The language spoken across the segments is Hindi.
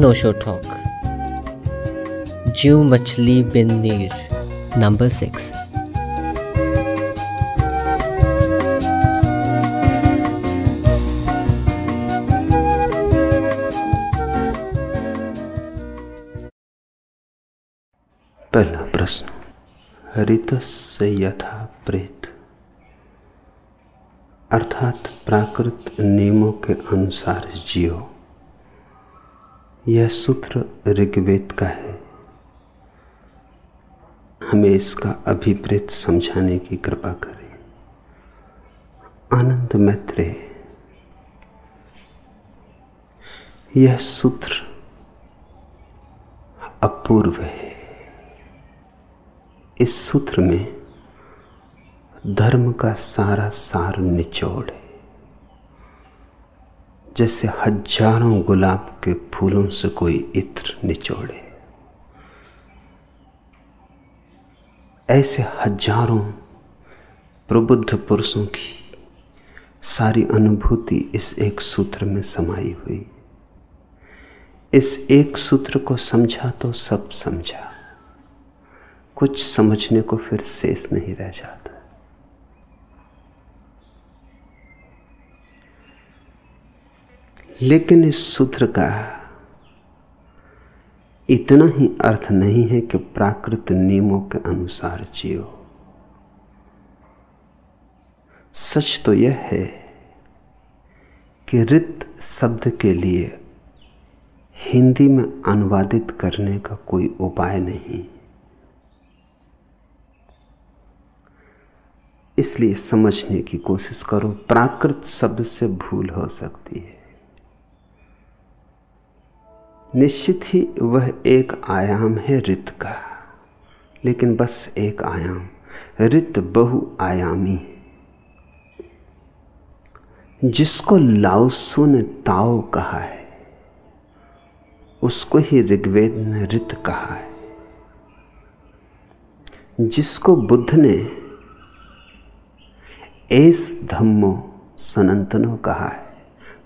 Osho Talk. Jew Machli Bin Neer. Number 6. पहला प्रश्न, हरित से यथा प्रेत अर्थात प्राकृत नियमों के अनुसार जियो यह सूत्र ऋग्वेद का है। हमें इसका अभिप्रेत समझाने की कृपा करें। आनंद मैत्रे यह सूत्र अपूर्व है। इस सूत्र में धर्म का सारा सार निचोड़ है। जैसे हज़ारों गुलाब के फूलों से कोई इत्र निचोड़े। ऐसे हज़ारों प्रबुद्ध पुरुषों की सारी अनुभूति इस एक सूत्र में समाई हुई। इस एक सूत्र को समझा तो सब समझा। कुछ समझने को फिर शेष नहीं रह जाता। लेकिन इस सूत्र का इतना ही अर्थ नहीं है कि प्राकृत नियमों के अनुसार जियो। सच तो यह है कि रित शब्द के लिए हिंदी में अनुवादित करने का कोई उपाय नहीं। इसलिए समझने की कोशिश करो, प्राकृत शब्द से भूल हो सकती है। निश्चित ही वह एक आयाम है रित का। लेकिन बस एक आयाम। रित बहुआयामी जिसको लाउसु ने ताओ कहा है, उसको ही ऋग्वेद ने रित कहा है। जिसको बुद्ध ने एस धम्मो सनातनो कहा है,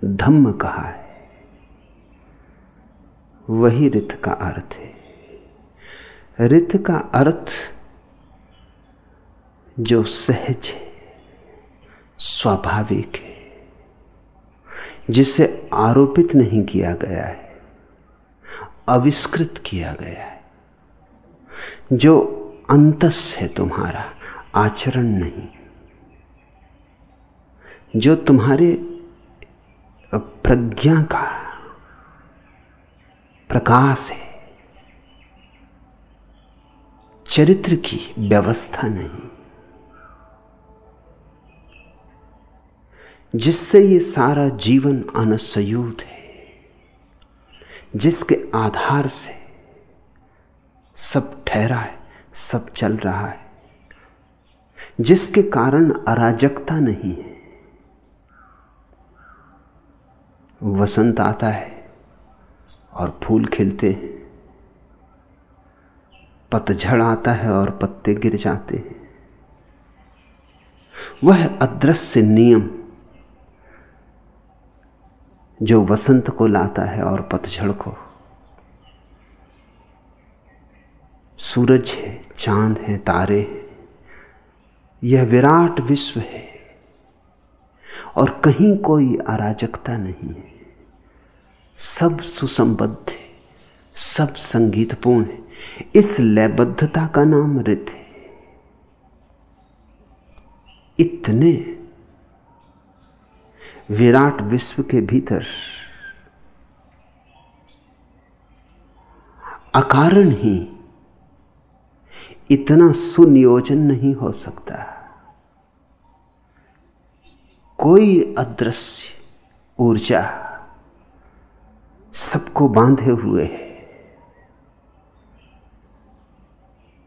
धम्म कहा है। वही रित का अर्थ है। रित का अर्थ जो सहज है, स्वाभाविक है, जिसे आरोपित नहीं किया गया है, अविष्कृत किया गया है, जो अंतस है तुम्हारा, आचरण नहीं, जो तुम्हारे प्रज्ञा का प्रकाश है। चरित्र की व्यवस्था नहीं। जिससे ये सारा जीवन अनसयूत है, जिसके आधार से सब ठहरा है, सब चल रहा है, जिसके कारण अराजकता नहीं है, वसंत आता है। और फूल खिलते हैं। पतझड़ आता है और पत्ते गिर जाते हैं। वह अदृश्य नियम जो वसंत को लाता है और पतझड़ को। सूरज है, चाँद है, तारे हैं। यह विराट विश्व है और कहीं कोई अराजकता नहीं है। सब सुसंबद्ध है, सब संगीतपूर्ण है, इस लयबद्धता का नाम रित है। इतने विराट विश्व के भीतर अकारण ही इतना सुनियोजन नहीं हो सकता। कोई अदृश्य ऊर्जा सबको बांधे हुए है।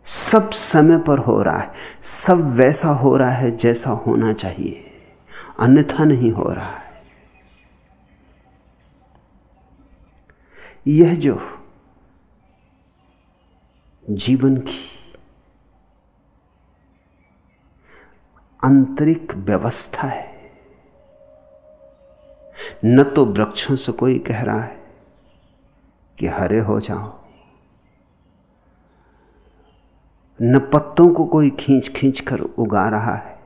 सब समय पर हो रहा है। सब वैसा हो रहा है जैसा होना चाहिए। अन्यथा नहीं हो रहा है। यह जो जीवन की आंतरिक व्यवस्था है, न तो वृक्षों से कोई कह रहा है कि हरे हो जाओ। न पत्तों को कोई खींच खींच कर उगा रहा है।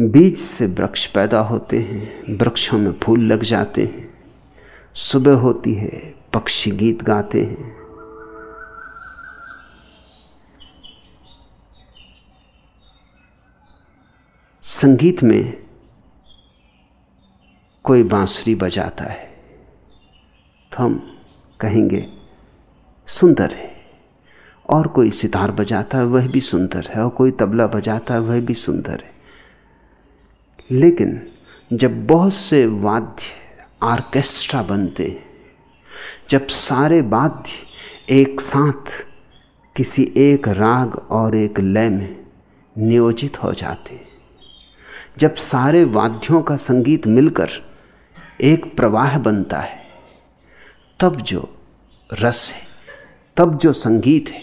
बीज से वृक्ष पैदा होते हैं, वृक्षों में फूल लग जाते हैं। सुबह होती है, पक्षी गीत गाते हैं। संगीत में कोई बांसुरी बजाता है। हम कहेंगे, सुंदर है। और कोई सितार बजाता है, वह भी सुंदर है, और कोई तबला बजाता है, वह भी सुंदर है। लेकिन जब बहुत से वाद्य आर्केस्ट्रा बनते हैं, जब सारे वाद्य एक साथ किसी एक राग और एक लय में नियोजित हो जाते हैं, जब सारे वाद्यों का संगीत मिलकर एक प्रवाह बनता है तब जो रस है, तब जो संगीत है,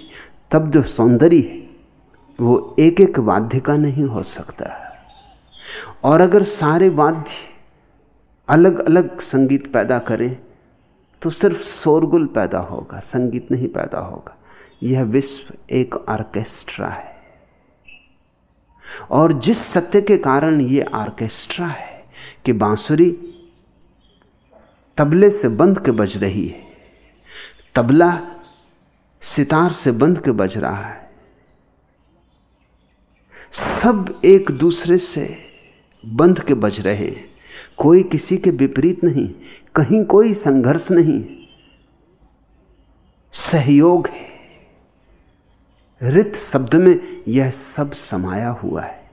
तब जो सौंदर्य है, वो एक एक वाद्य का नहीं हो सकता। और अगर सारे वाद्य अलग अलग संगीत पैदा करें तो सिर्फ़ शोरगुल पैदा होगा, संगीत नहीं पैदा होगा। यह विश्व एक ऑर्केस्ट्रा है। और जिस सत्य के कारण यह ऑर्केस्ट्रा है कि बांसुरी तबले से बंध के बज रही है। तबला सितार से बंध के बज रहा है। सब एक दूसरे से बंध के बज रहे हैं। कोई किसी के विपरीत नहीं, कहीं कोई संघर्ष नहीं। सहयोग है। रित शब्द में यह सब समाया हुआ है।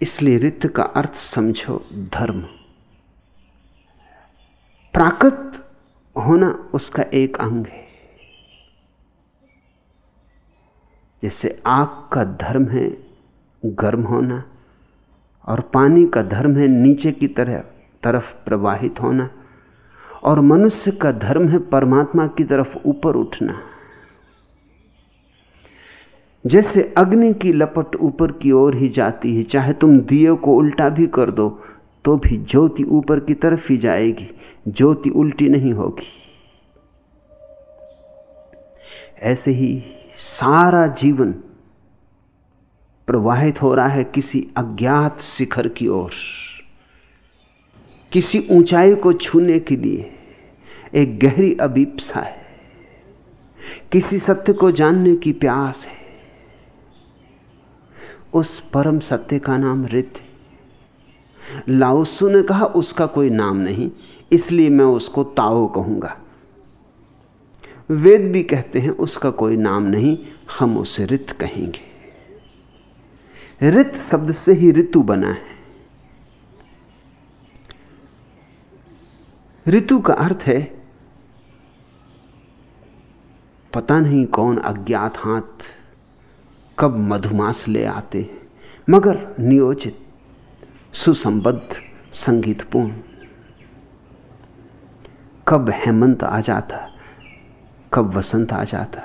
इसलिए रित का अर्थ समझो धर्म। प्राकृत होना उसका एक अंग है। जैसे आग का धर्म है, गर्म होना, और पानी का धर्म है, नीचे की तरह, तरफ़ प्रवाहित होना, और मनुष्य का धर्म है, परमात्मा की तरफ़ ऊपर उठना। जैसे अग्नि की लपट ऊपर की ओर ही जाती है। चाहे तुम दिए को उल्टा भी कर दो तो भी ज्योति ऊपर की तरफ़ ही जाएगी। ज्योति उल्टी नहीं होगी। ऐसे ही सारा जीवन प्रवाहित हो रहा है किसी अज्ञात शिखर की ओर। किसी ऊंचाई को छूने के लिए एक गहरी अभीपसा है। किसी सत्य को जानने की प्यास है। उस परम सत्य का नाम रित लाउसु ने कहा, उसका कोई नाम नहीं, इसलिए मैं उसको ताओ कहूँगा। वेद भी कहते हैं, उसका कोई नाम नहीं, हम उसे रित कहेंगे। रित शब्द से ही ऋतु बना है। ऋतु का अर्थ है, पता नहीं कौन अज्ञात हाथ कब मधुमास ले आते हैं। मगर नियोजित, सुसंबद्ध, संगीतपूर्ण। कब हेमंत आ जाता, कब वसंत आ जाता।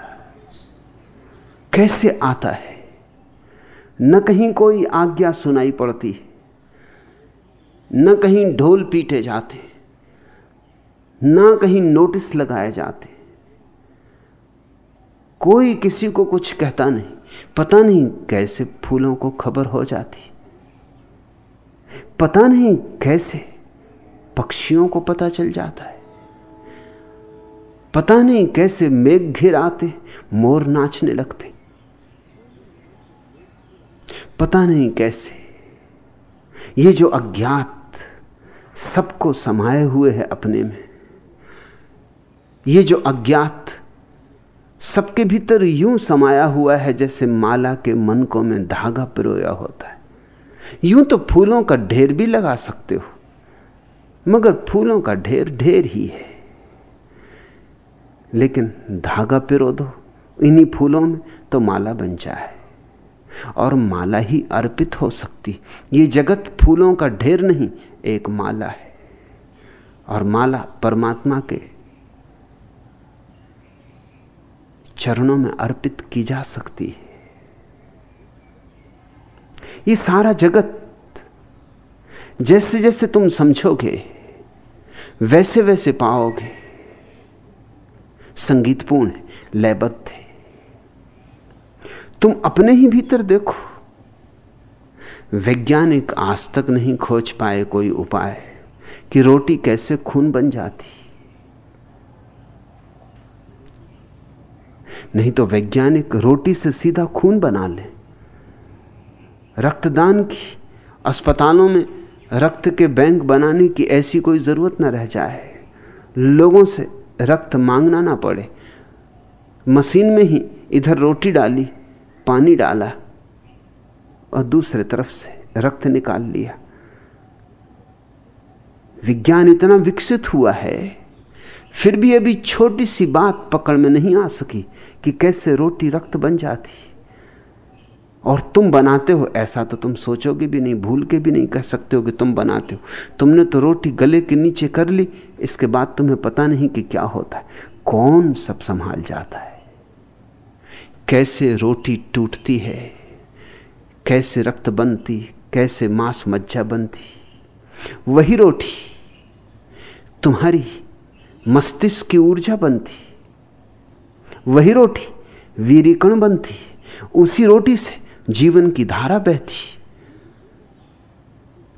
कैसे आता है? न कहीं कोई आज्ञा सुनाई पड़ती, न कहीं ढोल पीटे जाते, न कहीं नोटिस लगाए जाते। कोई किसी को कुछ कहता नहीं। पता नहीं कैसे फूलों को खबर हो जाती। पता नहीं कैसे पक्षियों को पता चल जाता है। पता नहीं कैसे मेघ घिर आते, मोर नाचने लगते। पता नहीं कैसे ये जो अज्ञात सबको समाये हुए है अपने में, ये जो अज्ञात सबके भीतर यूँ समाया हुआ है जैसे माला के मनकों में धागा पिरोया होता है। यूँ तो फूलों का ढेर भी लगा सकते हो, मगर फूलों का ढेर ढेर ही है। लेकिन धागा पिरो दो, इन्हीं फूलों में तो माला बन जाए, और माला ही अर्पित हो सकती। ये जगत फूलों का ढेर नहीं, एक माला है, और माला परमात्मा के चरणों में अर्पित की जा सकती है। ये सारा जगत जैसे जैसे तुम समझोगे वैसे वैसे पाओगे। संगीतपूर्ण है, लयबद्ध है। तुम अपने ही भीतर देखो। वैज्ञानिक आज तक नहीं खोज पाए कोई उपाय कि रोटी कैसे खून बन जाती। नहीं तो वैज्ञानिक रोटी से सीधा खून बना ले। रक्तदान की अस्पतालों में रक्त के बैंक बनाने की ऐसी कोई ज़रूरत न रह जाए। लोगों से रक्त मांगना ना पड़े। मशीन में ही इधर रोटी डाली, पानी डाला और दूसरे तरफ़ से रक्त निकाल लिया। विज्ञान इतना विकसित हुआ है फिर भी अभी छोटी सी बात पकड़ में नहीं आ सकी कि कैसे रोटी रक्त बन जाती। और तुम बनाते हो, ऐसा तो तुम सोचोगे भी नहीं, भूल के भी नहीं कह सकते हो कि तुम बनाते हो। तुमने तो रोटी गले के नीचे कर ली, इसके बाद तुम्हें पता नहीं कि क्या होता है। कौन सब संभाल जाता है? कैसे रोटी टूटती है? कैसे रक्त बनती? कैसे मांस मज्जा बनती? वही रोटी तुम्हारी मस्तिष्क की ऊर्जा बनती, वही रोटी वीरिकण बनती, उसी रोटी से जीवन की धारा बहती।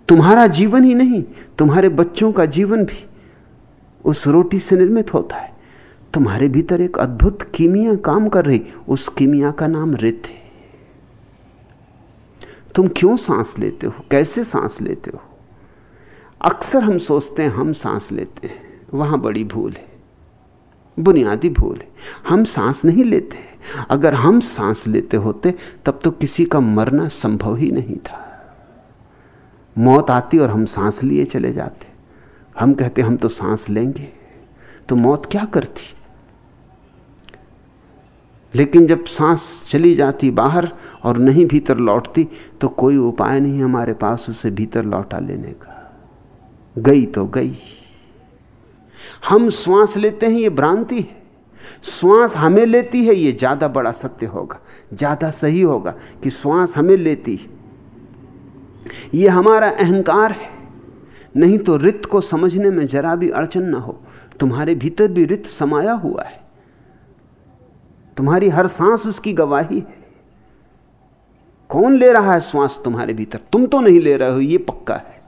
तुम्हारा जीवन ही नहीं, तुम्हारे बच्चों का जीवन भी उस रोटी से निर्मित होता है। तुम्हारे भीतर एक अद्भुत कीमिया काम कर रही, उस कीमिया का नाम रित है। तुम क्यों सांस लेते हो? कैसे सांस लेते हो? अक्सर हम सोचते हैं, हम सांस लेते हैं। वहाँ बड़ी भूल है, बुनियादी भूल है। हम सांस नहीं लेते अगर हम सांस लेते होते, तब तो किसी का मरना संभव ही नहीं था। मौत आती और हम सांस लिए चले जाते। हम कहते, हम तो सांस लेंगे। तो मौत क्या करती? लेकिन जब सांस चली जाती बाहर और नहीं भीतर लौटती तो कोई उपाय नहीं हमारे पास उसे भीतर लौटा लेने का। गई तो गई। हम श्वास लेते हैं, ये भ्रांति है। श्वास हमें लेती है, ये ज़्यादा बड़ा सत्य होगा। ज़्यादा सही होगा कि श्वास हमें लेती है। ये हमारा अहंकार है। नहीं तो रित को समझने में जरा भी अड़चन ना हो। तुम्हारे भीतर भी रित समाया हुआ है। तुम्हारी हर सांस उसकी गवाही है। कौन ले रहा है श्वास तुम्हारे भीतर? तुम तो नहीं ले रहे हो, ये पक्का है।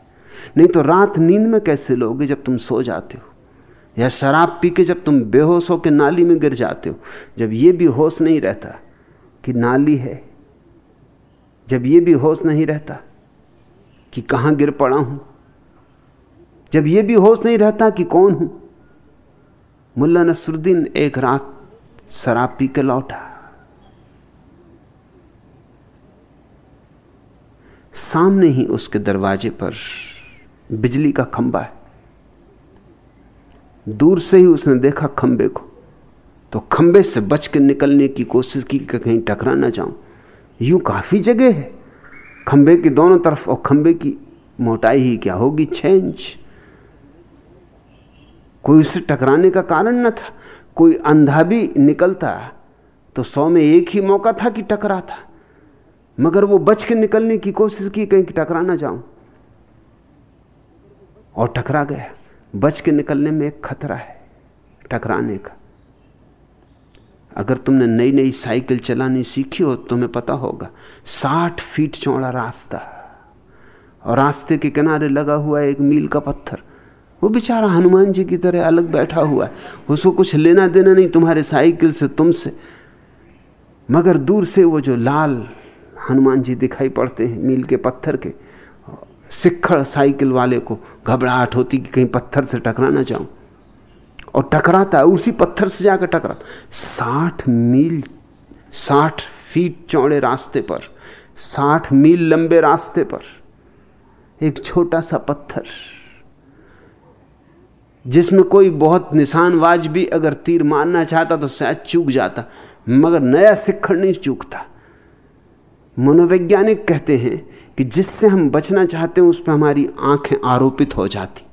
नहीं तो रात नींद में कैसे लोगे जब तुम सो जाते हो? या शराब पी के जब तुम बेहोश हो के नाली में गिर जाते हो, जब ये भी होश नहीं रहता कि नाली है, जब ये भी होश नहीं रहता कि कहाँ गिर पड़ा हूँ, जब ये भी होश नहीं रहता कि कौन हूँ, मुल्ला नसरुद्दीन एक रात शराब पी के लौटा। सामने ही उसके दरवाजे पर बिजली का खंबा है। दूर से ही उसने देखा खंबे को। तो खंबे से बच के निकलने की कोशिश की कि कहीं टकरा ना जाऊँ। यूँ काफ़ी जगह है। खंबे की दोनों तरफ़ और खंबे की मोटाई ही क्या होगी? छह इंच। कोई उससे टकराने का कारण न था। कोई अंधा भी निकलता तो सौ में एक ही मौका था कि टकरा था। मगर वो बच के निकलने की कोशिश की कहीं टकरा ना जाऊँ। और टकरा गया। बच के निकलने में एक खतरा है, टकराने का। अगर तुमने नई नई साइकिल चलानी सीखी हो, तुम्हें पता होगा, साठ फीट चौड़ा रास्ता और रास्ते के किनारे लगा हुआ एक मील का पत्थर, वो बेचारा हनुमान जी की तरह अलग बैठा हुआ है। उसको कुछ लेना देना नहीं, तुम्हारे साइकिल से, तुमसे। मगर दूर से वो जो लाल हनुमान जी दिखाई पड़ते हैं मील के पत्थर के सिक्खड़ साइकिल वाले को घबराहट होती कि कहीं पत्थर से टकरा ना जाऊँ और टकराता है, उसी पत्थर से जाकर टकरा। साठ मील, साठ फीट चौड़े रास्ते पर, साठ मील लंबे रास्ते पर एक छोटा सा पत्थर, जिसमें कोई बहुत निशानवाज भी अगर तीर मारना चाहता तो शायद चूक जाता, मगर नया सिक्खड़ नहीं चूकता। मनोवैज्ञानिक कहते हैं कि जिससे हम बचना चाहते हैं, उस पर हमारी आँखें आरोपित हो जाती।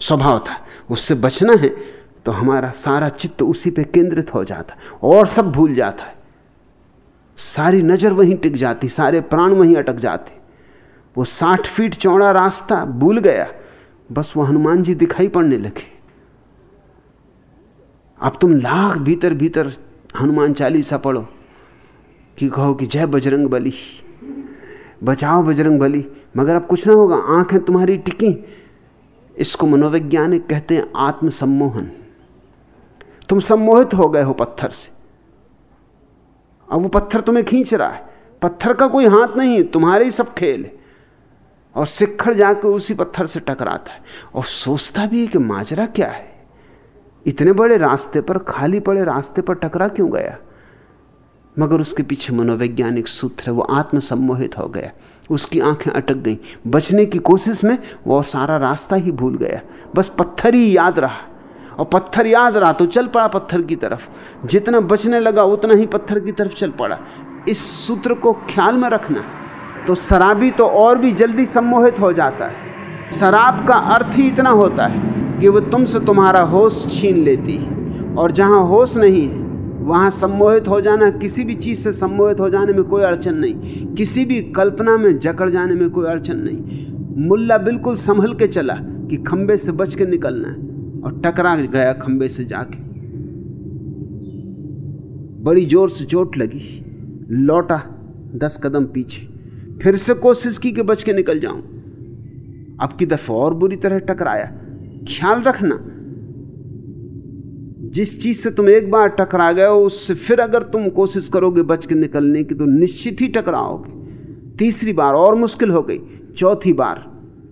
स्वभाव था, उससे बचना है तो हमारा सारा चित्त उसी पे केंद्रित हो जाता, और सब भूल जाता है। सारी नज़र वहीं टिक जाती, सारे प्राण वहीं अटक जाते। वो साठ फीट चौड़ा रास्ता भूल गया, बस वो हनुमान जी दिखाई पड़ने लगे। अब तुम लाख भीतर भीतर हनुमान चालीसा पढ़ो कि कहो कि जय बजरंग बली। बचाओ बजरंग बली, मगर अब कुछ ना होगा, आँखें तुम्हारी टिकी। इसको मनोवैज्ञानिक कहते हैं आत्म सम्मोहन तुम सम्मोहित हो गए हो पत्थर से। अब वो पत्थर तुम्हें खींच रहा है। पत्थर का कोई हाथ नहीं तुम्हारे ही सब खेल है। और सिखर जाकर उसी पत्थर से टकराता है। और सोचता भी है कि माजरा क्या है। इतने बड़े रास्ते पर, खाली पड़े रास्ते पर टकरा क्यों गया? मगर उसके पीछे मनोवैज्ञानिक सूत्र है, वो आत्मसम्मोहित हो गया। उसकी आँखें अटक गईं। बचने की कोशिश में वो सारा रास्ता ही भूल गया। बस पत्थर ही याद रहा। और पत्थर याद रहा तो चल पड़ा पत्थर की तरफ़। जितना बचने लगा, उतना ही पत्थर की तरफ़ चल पड़ा। इस सूत्र को ख्याल में रखना। तो शराबी तो और भी जल्दी सम्मोहित हो जाता है। शराब का अर्थ ही इतना होता है कि वो तुमसे तुम्हारा होश छीन लेती। और जहाँ होश नहीं है वहाँ सम्मोहित हो जाना, किसी भी चीज़ से सम्मोहित हो जाने में कोई अड़चन नहीं। किसी भी कल्पना में जकड़ जाने में कोई अड़चन नहीं। मुल्ला बिल्कुल संभल के चला कि खंबे से बच के निकलना है और टकरा गया खंबे से जाके। बड़ी ज़ोर से चोट लगी। लौटा दस कदम पीछे। फिर से कोशिश की कि बच के निकल जाऊँ। अब की दफ़ा और बुरी तरह टकराया? ख्याल रखना। जिस चीज़ से तुम एक बार टकरा गए हो, उससे फिर अगर तुम कोशिश करोगे बच के निकलने की तो निश्चित ही टकराओगे। तीसरी बार और मुश्किल हो गई। चौथी बार,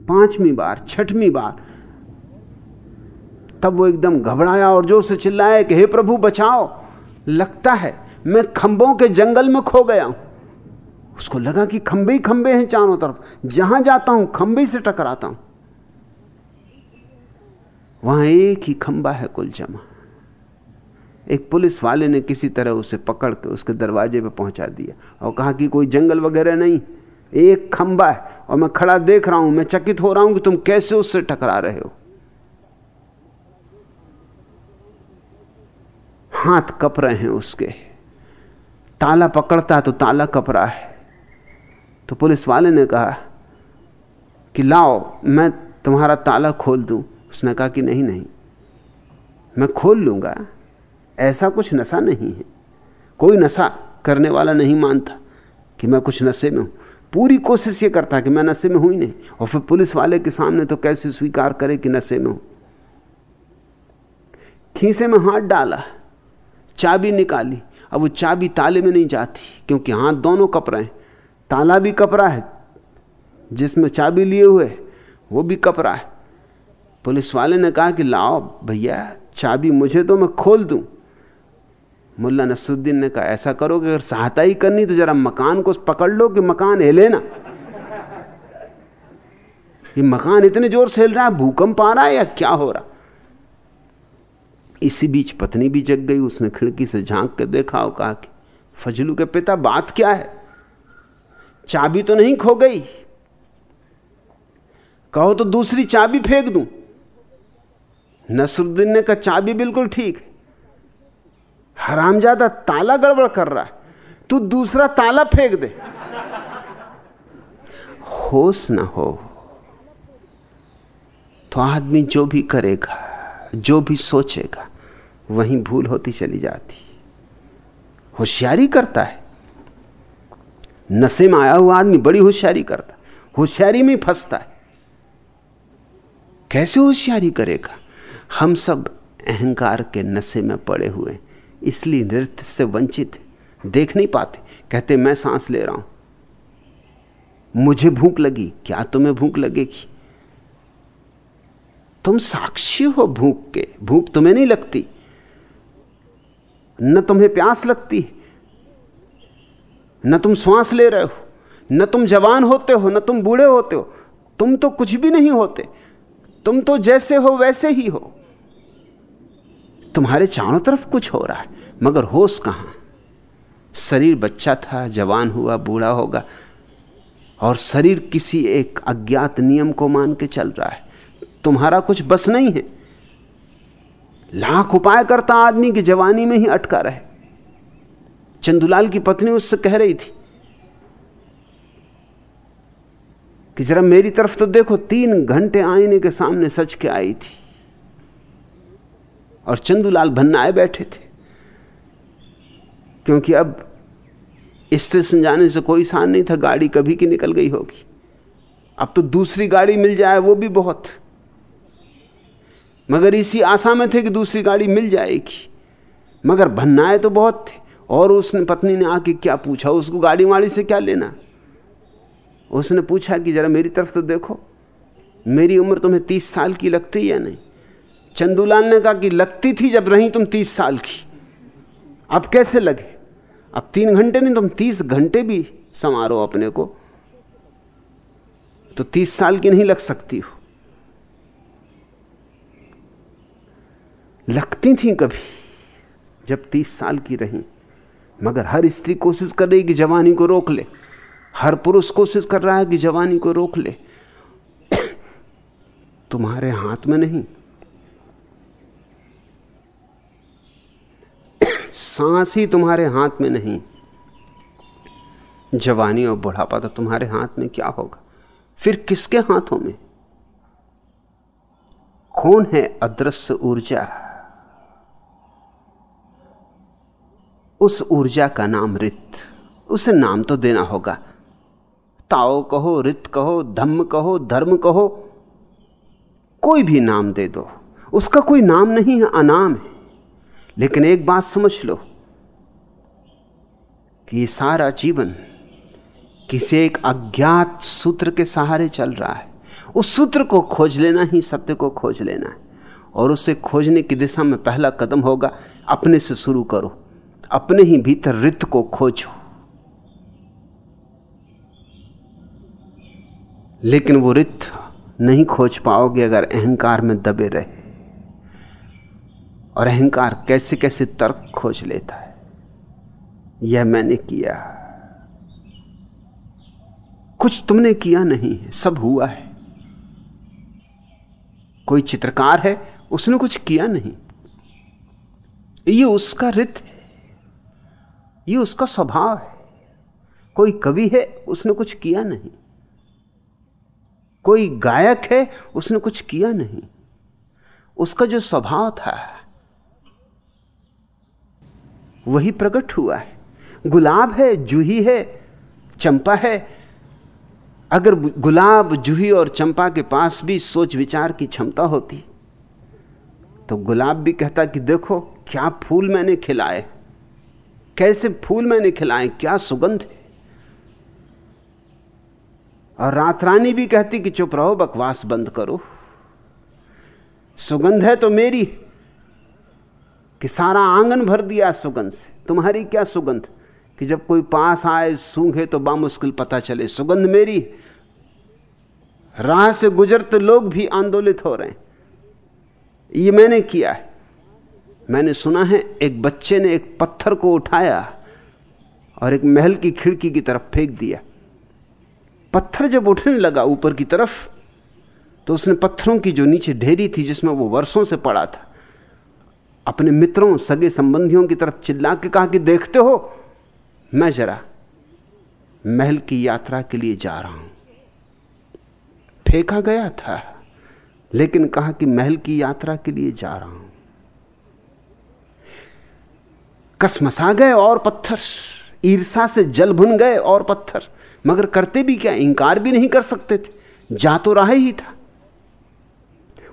पांचवी बार, छठवीं बार, तब वो एकदम घबराया और ज़ोर से चिल्लाया कि, हे प्रभु, बचाओ। लगता है, मैं खंभों के जंगल में खो गया हूँ। उसको लगा कि खंबे ही खंबे हैं चारों तरफ़। जहाँ जाता हूँ खंबे से टकराता हूँ। वहाँ एक ही खंबा है कुल जमा। एक पुलिस वाले ने किसी तरह उसे पकड़ के उसके दरवाजे पे पहुँचा दिया और कहा कि कोई जंगल वगैरह नहीं, एक खंबा है और मैं खड़ा देख रहा हूँ, मैं चकित हो रहा हूँ कि तुम कैसे उससे टकरा रहे हो। हाथ कप रहे हैं उसके। ताला पकड़ता तो ताला कप रहा है। तो पुलिस वाले ने कहा कि लाओ, मैं तुम्हारा ताला खोल दूँ। उसने कहा कि नहीं नहीं, मैं खोल लूँगा। ऐसा कुछ नशा नहीं है। कोई नशा करने वाला नहीं मानता कि मैं कुछ नशे में हूँ। पूरी कोशिश ये करता कि मैं नशे में हूँ ही नहीं। और फिर पुलिस वाले के सामने तो कैसे स्वीकार करे कि नशे में हूँ? खीसे में हाथ डाला, चाबी निकाली। अब वो चाबी ताले में नहीं जाती, क्योंकि हाथ दोनों कप रहे हैं। ताला भी कपड़ा है, जिसमें चाबी लिए हुए, वो भी कपड़ा है। पुलिस वाले ने कहा कि, लाओ भैया, चाबी मुझे तो मैं खोल दूँ। मुल्ला नसरुद्दीन ने कहा, ऐसा करो कि अगर सहायता ही करनी तो जरा मकान को पकड़ लो कि मकान हिले ना। ये मकान इतने ज़ोर से हिल रहा है, भूकंप आ रहा है या क्या हो रहा? इसी बीच पत्नी भी जग गई, उसने खिड़की से झाँक के देखा और कहा कि, फजलू के पिता, बात क्या है? चाबी तो नहीं खो गई। कहो तो दूसरी चाबी फेंक दूँ। नसरुद्दीन ने कहा, चाबी बिल्कुल ठीक है। हरामजादा ताला गड़बड़ कर रहा है। तू दूसरा ताला फेंक दे। होश ना हो। तो आदमी जो भी करेगा, जो भी सोचेगा, वहीं भूल होती चली जाती। होशियारी करता है। नशे में आया हुआ आदमी बड़ी होशियारी करता होशियारी में फंसता है। कैसे होशियारी करेगा? हम सब अहंकार के नशे में पड़े हुए इसलिए नृत्य से वंचित देख नहीं पाते। कहते, मैं सांस ले रहा हूँ। मुझे भूख लगी। क्या तुम्हें भूख लगेगी? तुम साक्षी हो भूख के। भूख तुम्हें नहीं लगती। न तुम्हें प्यास लगती। न तुम श्वास ले रहे हो। न तुम जवान होते हो, न तुम बूढ़े होते हो। तुम तो कुछ भी नहीं होते। तुम तो जैसे हो, वैसे ही हो। तुम्हारे चारों तरफ़ कुछ हो रहा है। मगर होश कहाँ? शरीर बच्चा था, जवान हुआ, बूढ़ा होगा। और शरीर किसी एक अज्ञात नियम को मान के चल रहा है। तुम्हारा कुछ बस नहीं है। लाख उपाय करता आदमी की जवानी में ही अटका रहे। चंदुलाल की पत्नी उससे कह रही थी कि जरा मेरी तरफ़ तो देखो, तीन घंटे आईने के सामने सच के आई थी। और चंदूलाल भन्नाए बैठे थे। क्योंकि अब स्टेशन जाने से कोई सान नहीं था, गाड़ी कभी की निकल गई होगी। अब तो दूसरी गाड़ी मिल जाए, वो भी बहुत। मगर इसी आशा में थे कि दूसरी गाड़ी मिल जाएगी। मगर भन्नाए तो बहुत थे, और उसने पत्नी ने आके क्या पूछा? उसको गाड़ी वाड़ी से क्या लेना? उसने पूछा कि जरा मेरी तरफ़ तो देखो, मेरी उम्र तुम्हें तीस साल की लगती है या नहीं? चंदूलाल ने कहा कि लगती थी जब रही तुम तीस साल की। अब कैसे लगे? अब तीन घंटे नहीं, तुम तीस घंटे भी संवारो अपने को। तो तीस साल की नहीं लग सकती हो। लगती थी कभी जब तीस साल की रही, मगर हर स्त्री कोशिश कर रही कि जवानी को रोक ले। हर पुरुष कोशिश कर रहा है कि जवानी को रोक ले। तुम्हारे हाथ में नहीं सांस ही तुम्हारे हाथ में नहीं। जवानी और बुढ़ापा तो तुम्हारे हाथ में क्या होगा? फिर किसके हाथों में? कौन है अदृश्य ऊर्जा? उस ऊर्जा का नाम रित। उसे नाम तो देना होगा। ताओ कहो, रित कहो, धम्म कहो, धर्म कहो, कोई भी नाम दे दो। उसका कोई नाम नहीं है, अनाम है। लेकिन एक बात समझ लो कि ये सारा जीवन किसी एक अज्ञात सूत्र के सहारे चल रहा है। उस सूत्र को खोज लेना ही सत्य को खोज लेना है। और उसे खोजने की दिशा में पहला कदम होगा, अपने से शुरू करो, अपने ही भीतर रित को खोजो। लेकिन वो रित नहीं खोज पाओगे अगर अहंकार में दबे रहे। और अहंकार कैसे कैसे तर्क खोज लेता है? यह मैंने किया। कुछ तुमने किया नहीं है, सब हुआ है। कोई चित्रकार है, उसने कुछ किया नहीं। ये उसका रित है। ये उसका स्वभाव है। कोई कवि है, उसने कुछ किया नहीं। कोई गायक है, उसने कुछ किया नहीं। उसका जो स्वभाव था वही प्रकट हुआ है। गुलाब है, जूही है, चंपा है। अगर गुलाब, जूही और चंपा के पास भी सोच विचार की क्षमता होती तो गुलाब भी कहता कि देखो, क्या फूल मैंने खिलाए। कैसे फूल मैंने खिलाए, क्या सुगंध है। और रात रानी भी कहती कि चुप रहो, बकवास बंद करो। सुगंध है तो मेरी कि सारा आँगन भर दिया सुगंध से। तुम्हारी क्या सुगंध? कि जब कोई पास आए, सूंघे तो बामुश्किल पता चले, सुगंध मेरी। राह से गुजरते लोग भी आंदोलित हो रहे हैं। ये मैंने किया है। मैंने सुना है, एक बच्चे ने एक पत्थर को उठाया और एक महल की खिड़की की तरफ़ फेंक दिया। पत्थर जब उठने लगा ऊपर की तरफ़ तो उसने पत्थरों की जो नीचे ढेरी थी, जिसमें वो वर्षों से पड़ा था अपने मित्रों, सगे संबंधियों की तरफ़ चिल्ला के कहा कि देखते हो, मैं जरा महल की यात्रा के लिए जा रहा हूँ। फेंका गया था, लेकिन कहा कि महल की यात्रा के लिए जा रहा हूँ। कसमसा गए और पत्थर ईर्षा से जल भुन गए और पत्थर, मगर करते भी क्या, इंकार भी नहीं कर सकते थे, जा तो रहा ही था।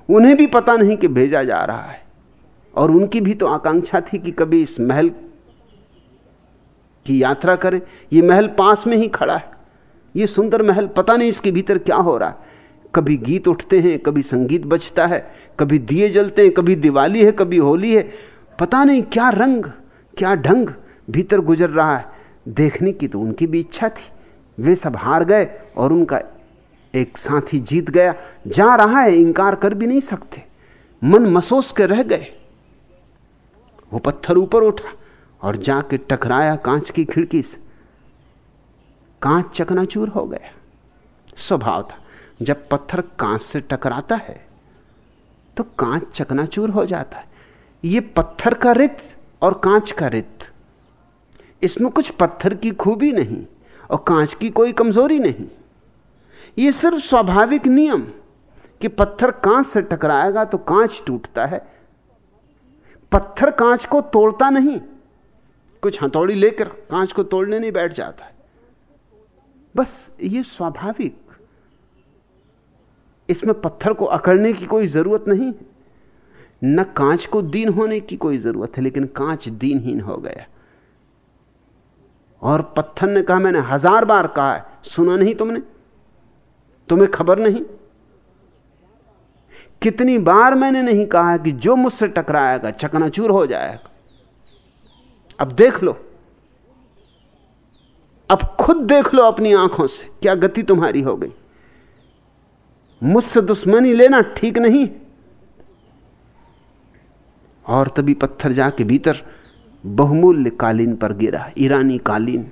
उन्हें भी पता नहीं कि भेजा जा रहा है। और उनकी भी तो आकांक्षा थी कि कभी इस महल की यात्रा करें। ये महल पास में ही खड़ा है। ये सुंदर महल, पता नहीं इसके भीतर क्या हो रहा है। कभी गीत उठते हैं, कभी संगीत बजता है, कभी दिए जलते हैं, कभी दिवाली है, कभी होली है। पता नहीं क्या रंग, क्या ढंग भीतर गुजर रहा है। देखने की तो उनकी भी इच्छा थी। वे सब हार गए और उनका एक साथी जीत गया। जा रहा है, इनकार कर भी नहीं सकते। मन मसोस के रह गए। वो पत्थर ऊपर उठा और जाके टकराया कांच की खिड़की से। कांच चकनाचूर हो गया। स्वभाव था, जब पत्थर कांच से टकराता है तो कांच चकनाचूर हो जाता है। ये पत्थर का रित और कांच का रित। इसमें कुछ पत्थर की खूबी नहीं और कांच की कोई कमज़ोरी नहीं। ये सिर्फ़ स्वाभाविक नियम कि पत्थर कांच से टकराएगा तो कांच टूटता है पत्थर कांच को तोड़ता नहीं। कुछ हथौड़ी लेकर कांच को तोड़ने नहीं बैठ जाता है। बस ये स्वाभाविक। इसमें पत्थर को अकड़ने की कोई ज़रूरत नहीं न कांच को दीन होने की कोई ज़रूरत है, लेकिन कांच दीनहीन हो गया। और पत्थर ने कहा, मैंने हज़ार बार कहा है, सुना नहीं तुमने? तुम्हें खबर नहीं? कितनी बार मैंने नहीं कहा कि जो मुझसे टकराएगा, चकनाचूर हो जाएगा। अब देख लो। अब खुद देख लो अपनी आँखों से, क्या गति तुम्हारी हो गई। मुझसे दुश्मनी लेना ठीक नहीं। और तभी पत्थर जाके भीतर बहुमूल्य कालीन पर गिरा, ईरानी कालीन।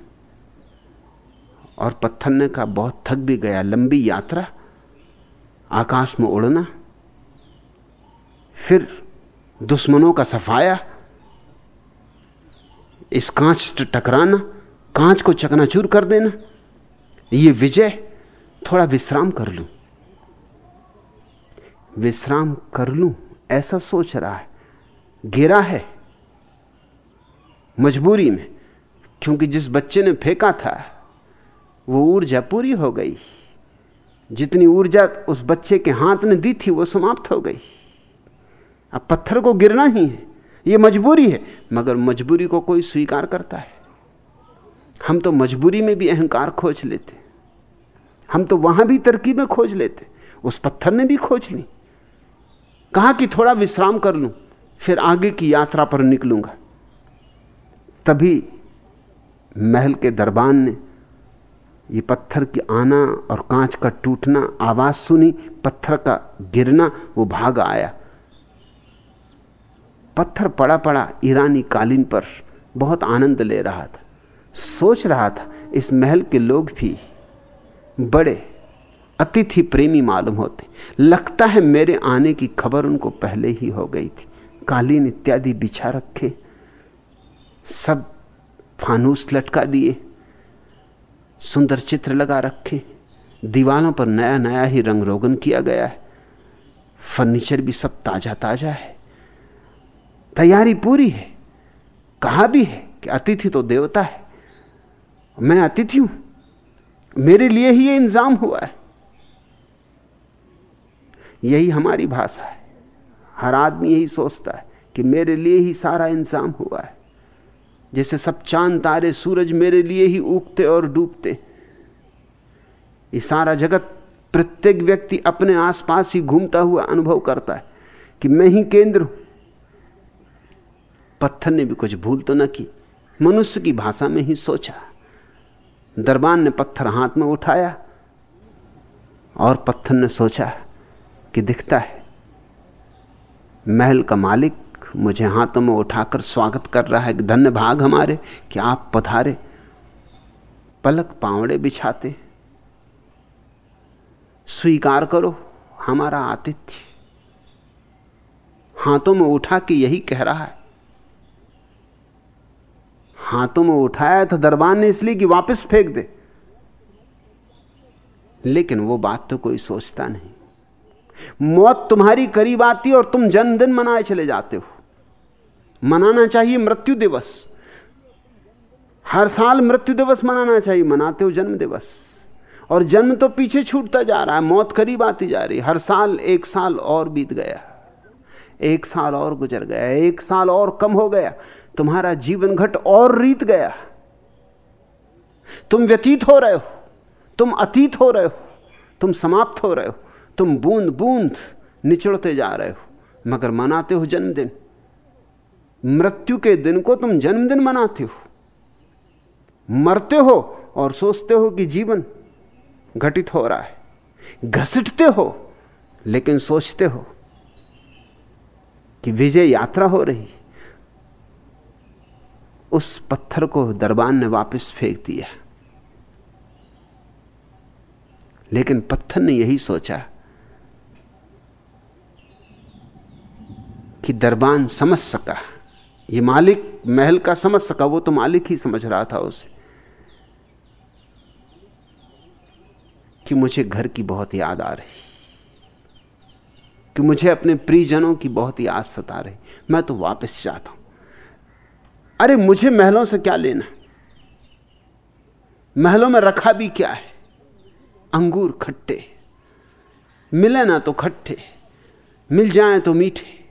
और पत्थर ने कहा, बहुत थक भी गया, लंबी यात्रा। आकाश में उड़ना। फिर दुश्मनों का सफाया, इस कांच टकराना, कांच को चकनाचूर कर देना। ये विजय, थोड़ा विश्राम कर लूँ। विश्राम कर लूँ, ऐसा सोच रहा है। गिरा है, मजबूरी में, क्योंकि जिस बच्चे ने फेंका था, वो ऊर्जा पूरी हो गई। जितनी ऊर्जा उस बच्चे के हाथ ने दी थी, वो समाप्त हो गई। अब पत्थर को गिरना ही है। ये मजबूरी है, मगर मजबूरी को कोई स्वीकार करता है। हम तो मजबूरी में भी अहंकार खोज लेते। हम तो वहाँ भी तरकीबें खोज लेते। उस पत्थर ने भी खोज ली। कहा कि थोड़ा विश्राम कर लूँ, फिर आगे की यात्रा पर निकलूँगा। तभी महल के दरबान ने ये पत्थर की आना और कांच का टूटना, आवाज़ सुनी, पत्थर का गिरना, वो भाग आया। पत्थर पड़ा पड़ा ईरानी कालीन पर बहुत आनंद ले रहा था। सोच रहा था, इस महल के लोग भी बड़े अतिथि प्रेमी मालूम होते। लगता है मेरे आने की खबर उनको पहले ही हो गई थी। कालीन इत्यादि बिछा रखे, सब फानूस लटका दिए, सुंदर चित्र लगा रखे, दीवालों पर नया नया ही रंग रोगन किया गया है। फर्नीचर भी सब ताज़ा ताज़ा है। तैयारी पूरी है। कहा भी है कि अतिथि तो देवता है। मैं अतिथि हूँ। मेरे लिए ही ये इंतज़ाम हुआ है। यही हमारी भाषा है। हर आदमी यही सोचता है कि मेरे लिए ही सारा इंतज़ाम हुआ है। जैसे सब चाँद, तारे, सूरज मेरे लिए ही उगते और डूबते। ये सारा जगत प्रत्येक व्यक्ति अपने आसपास ही घूमता हुआ अनुभव करता है कि मैं ही केंद्र हूँ। पत्थर ने भी कुछ भूल तो न की। मनुष्य की भाषा में ही सोचा। दरबान ने पत्थर हाथ में उठाया और पत्थर ने सोचा कि दिखता है, महल का मालिक मुझे हाथों में उठाकर स्वागत कर रहा है धन्य भाग हमारे, कि आप पधारे, पलक पावड़े बिछाते। स्वीकार करो, हमारा आतिथ्य। हाथों में उठा के यही कह रहा है। हाथों में उठाया तो दरबार ने इसलिए कि वापस फेंक दे। लेकिन वो बात तो कोई सोचता नहीं। मौत तुम्हारी करीब आती और तुम जन्मदिन मनाए चले जाते हो। मनाना चाहिए मृत्यु दिवस। हर साल मृत्यु दिवस मनाना चाहिए, मनाते हो जन्म दिवस। और जन्म तो पीछे छूटता जा रहा है, मौत करीब आती जा रही है। हर साल, एक साल और बीत गया। एक साल और गुजर गया, एक साल और कम हो गया। तुम्हारा जीवन घट और रीत गया। तुम व्यतीत हो रहे हो, तुम अतीत हो रहे हो, तुम समाप्त हो रहे हो, तुम बूंद बूंद निचड़ते जा रहे हो। मगर मनाते हो जन्मदिन। मृत्यु के दिन को तुम जन्मदिन मनाते हो। मरते हो और सोचते हो कि जीवन घटित हो रहा है। घसीटते हो, लेकिन सोचते हो कि विजय यात्रा हो रही। उस पत्थर को दरबान ने वापस फेंक दिया। लेकिन पत्थर ने यही सोचा कि दरबान समझ सका। ये मालिक महल का समझ सका, वो तो मालिक ही समझ रहा था उसे, कि मुझे घर की बहुत याद आ रही, कि मुझे अपने प्रियजनों की बहुत याद सता रही। मैं तो वापस जाता हूँ। अरे मुझे महलों से क्या लेना महलों में रखा भी क्या है? अंगूर खट्टे। मिले ना तो खट्टे। मिल जाए तो मीठे।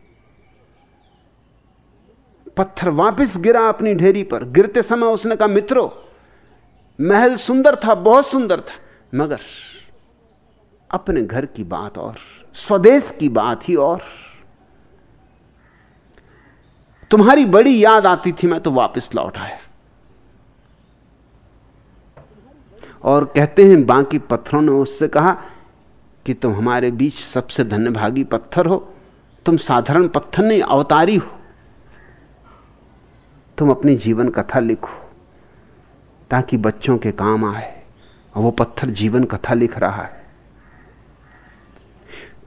पत्थर वापस गिरा अपनी ढेरी पर। गिरते समय उसने कहा, मित्रों, महल सुंदर था, बहुत सुंदर था, मगर अपने घर की बात और, स्वदेश की बात ही और। तुम्हारी बड़ी याद आती थी, मैं तो वापस लौट आया। और कहते हैं, बाकी पत्थरों ने उससे कहा कि तुम हमारे बीच सबसे धन्यभागी पत्थर हो। तुम साधारण पत्थर नहीं, अवतारी हो। तुम अपनी जीवन कथा लिखो, ताकि बच्चों के काम आए, और वो पत्थर जीवन कथा लिख रहा है।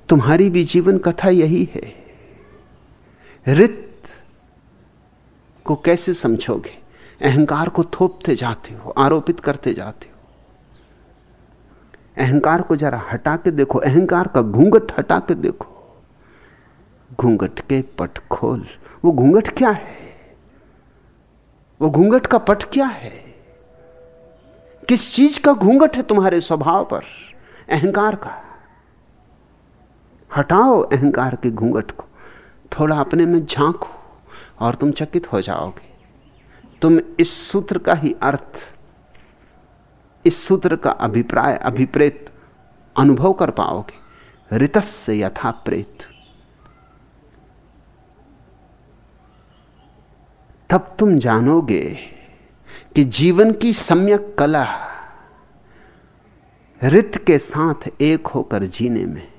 तुम्हारी भी जीवन कथा यही है। रित को कैसे समझोगे? अहंकार को थोपते जाते हो, आरोपित करते जाते हो। अहंकार को जरा हटा के देखो, अहंकार का घूंघट हटा के देखो। घूंघट के पट खोल। वो घूंघट क्या है? वो घूंघट का पट क्या है? किस चीज़ का घूंघट है तुम्हारे स्वभाव पर? अहंकार का। हटाओ अहंकार के घूंघट को। थोड़ा अपने में झांको। और तुम चकित हो जाओगे। तुम इस सूत्र का ही अर्थ, इस सूत्र का अभिप्राय, अभिप्रेत अनुभव कर पाओगे। ऋतस से यथा प्रेत। तब तुम जानोगे कि जीवन की सम्यक कला रित के साथ एक होकर जीने में,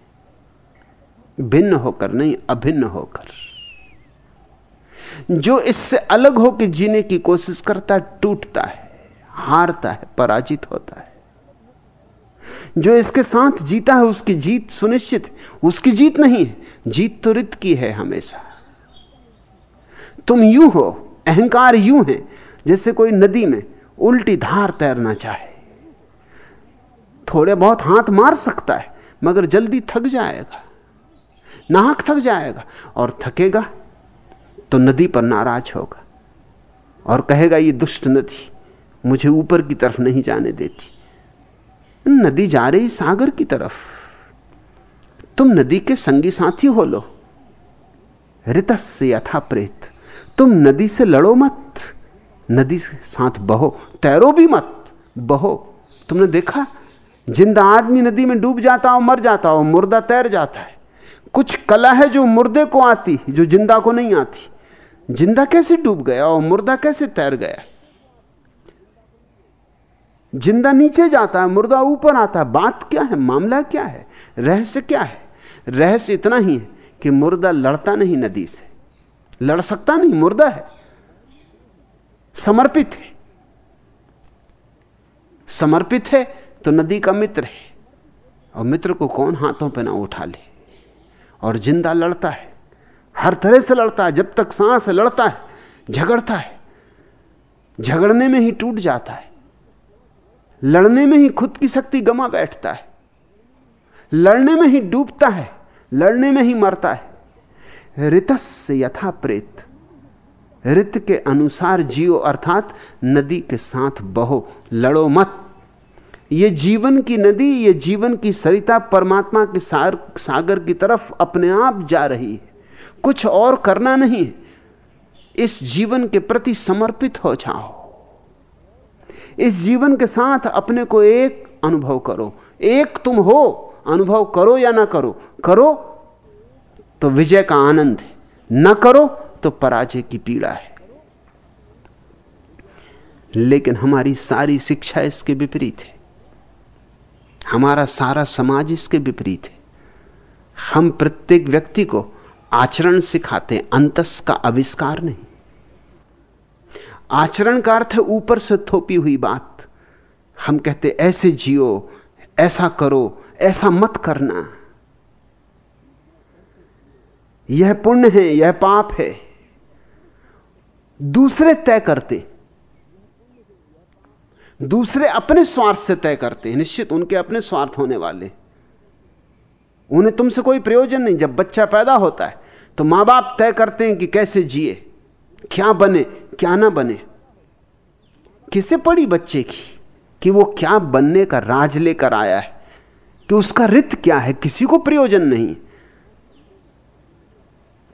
भिन्न होकर नहीं, अभिन्न होकर। जो इससे अलग होकर जीने की कोशिश करता है, टूटता है, हारता है, पराजित होता है। जो इसके साथ जीता है, उसकी जीत सुनिश्चित है। उसकी जीत नहीं है, जीत तो रित की है हमेशा। तुम यूँ हो, अहंकार यूँ है, जैसे कोई नदी में उल्टी धार तैरना चाहे। थोड़े बहुत हाथ मार सकता है, मगर जल्दी थक जाएगा नाहक थक जाएगा और थकेगा। तो नदी पर नाराज़ होगा और कहेगा, ये दुष्ट नदी मुझे ऊपर की तरफ़ नहीं जाने देती। नदी जा रही सागर की तरफ़। तुम नदी के संगी साथी हो लो। रितस से यथा प्रेत। तुम नदी से लड़ो मत। नदी से साथ बहो। तैरो भी मत। बहो। तुमने देखा? ज़िंदा आदमी नदी में डूब जाता हो, मर जाता हो, मुर्दा तैर जाता है। कुछ कला है जो मुर्दे को आती, जो ज़िंदा को नहीं आती। ज़िंदा कैसे डूब गया और मुर्दा कैसे तैर गया? ज़िंदा नीचे जाता है, मुर्दा ऊपर आता है। बात क्या है? मामला क्या है? रहस्य क्या है? रहस्य इतना ही है कि मुर्दा लड़ता नहीं नदी से। लड़ सकता नहीं, मुर्दा है। समर्पित है। समर्पित है तो नदी का मित्र है। और मित्र को कौन हाथों पर ना उठा ले? और ज़िंदा लड़ता है हर तरह से लड़ता है, जब तक सांस लड़ता है, झगड़ता है, झगड़ने में ही टूट जाता है, लड़ने में ही खुद की शक्ति गमा बैठता है, लड़ने में ही डूबता है, लड़ने में ही मरता है। ऋतस यथा प्रेत, ऋत के अनुसार जियो, अर्थात नदी के साथ बहो, लड़ो मत। ये जीवन की नदी, ये जीवन की सरिता परमात्मा के सागर की तरफ़ अपने आप जा रही है। कुछ और करना नहीं। इस जीवन के प्रति समर्पित हो जाओ। इस जीवन के साथ अपने को एक अनुभव करो। एक तुम हो, अनुभव करो या ना करो। करो तो विजय का आनंद है। न करो तो पराजय की पीड़ा है। लेकिन हमारी सारी शिक्षा इसके विपरीत है। हमारा सारा समाज इसके विपरीत है। हम प्रत्येक व्यक्ति को आचरण सिखाते अंतस का आविष्कार नहीं। आचरण का अर्थ है ऊपर से थोपी हुई बात। हम कहते ऐसे जियो, ऐसा करो, ऐसा मत करना। यह पुण्य है, यह पाप है। दूसरे तय करते। दूसरे अपने स्वार्थ से तय करते हैं, निश्चित उनके अपने स्वार्थ होने वाले। उन्हें तुमसे कोई प्रयोजन नहीं। जब बच्चा पैदा होता है तो माँ बाप तय करते हैं कि कैसे जिए, क्या बने, क्या ना बने। किसे पड़ी बच्चे की? कि वो क्या बनने का राज लेकर आया है? कि उसका रित क्या है? किसी को प्रयोजन नहीं।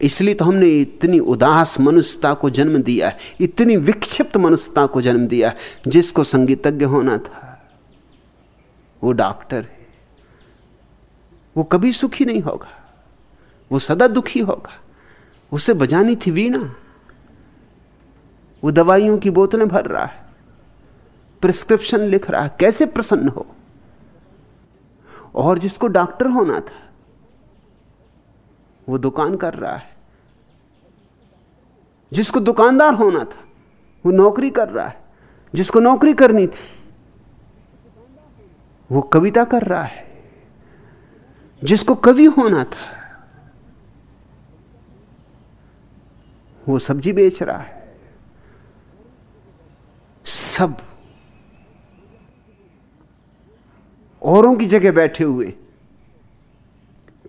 इसलिए तो हमने इतनी उदास मनुष्यता को जन्म दिया है, इतनी विक्षिप्त मनुष्यता को जन्म दिया है, जिसको संगीतज्ञ होना था। वो डॉक्टर है। वो कभी सुखी नहीं होगा। वो सदा दुखी होगा। उसे बजानी थी वीणा। वो दवाइयों की बोतलें भर रहा है। प्रिस्क्रिप्शन लिख रहा है। कैसे प्रसन्न हो? और जिसको डॉक्टर होना था, वो दुकान कर रहा है। जिसको दुकानदार होना था, वो नौकरी कर रहा है। जिसको नौकरी करनी थी, वो कविता कर रहा है। जिसको कवि होना था, वो सब्ज़ी बेच रहा है। सब औरों की जगह बैठे हुए,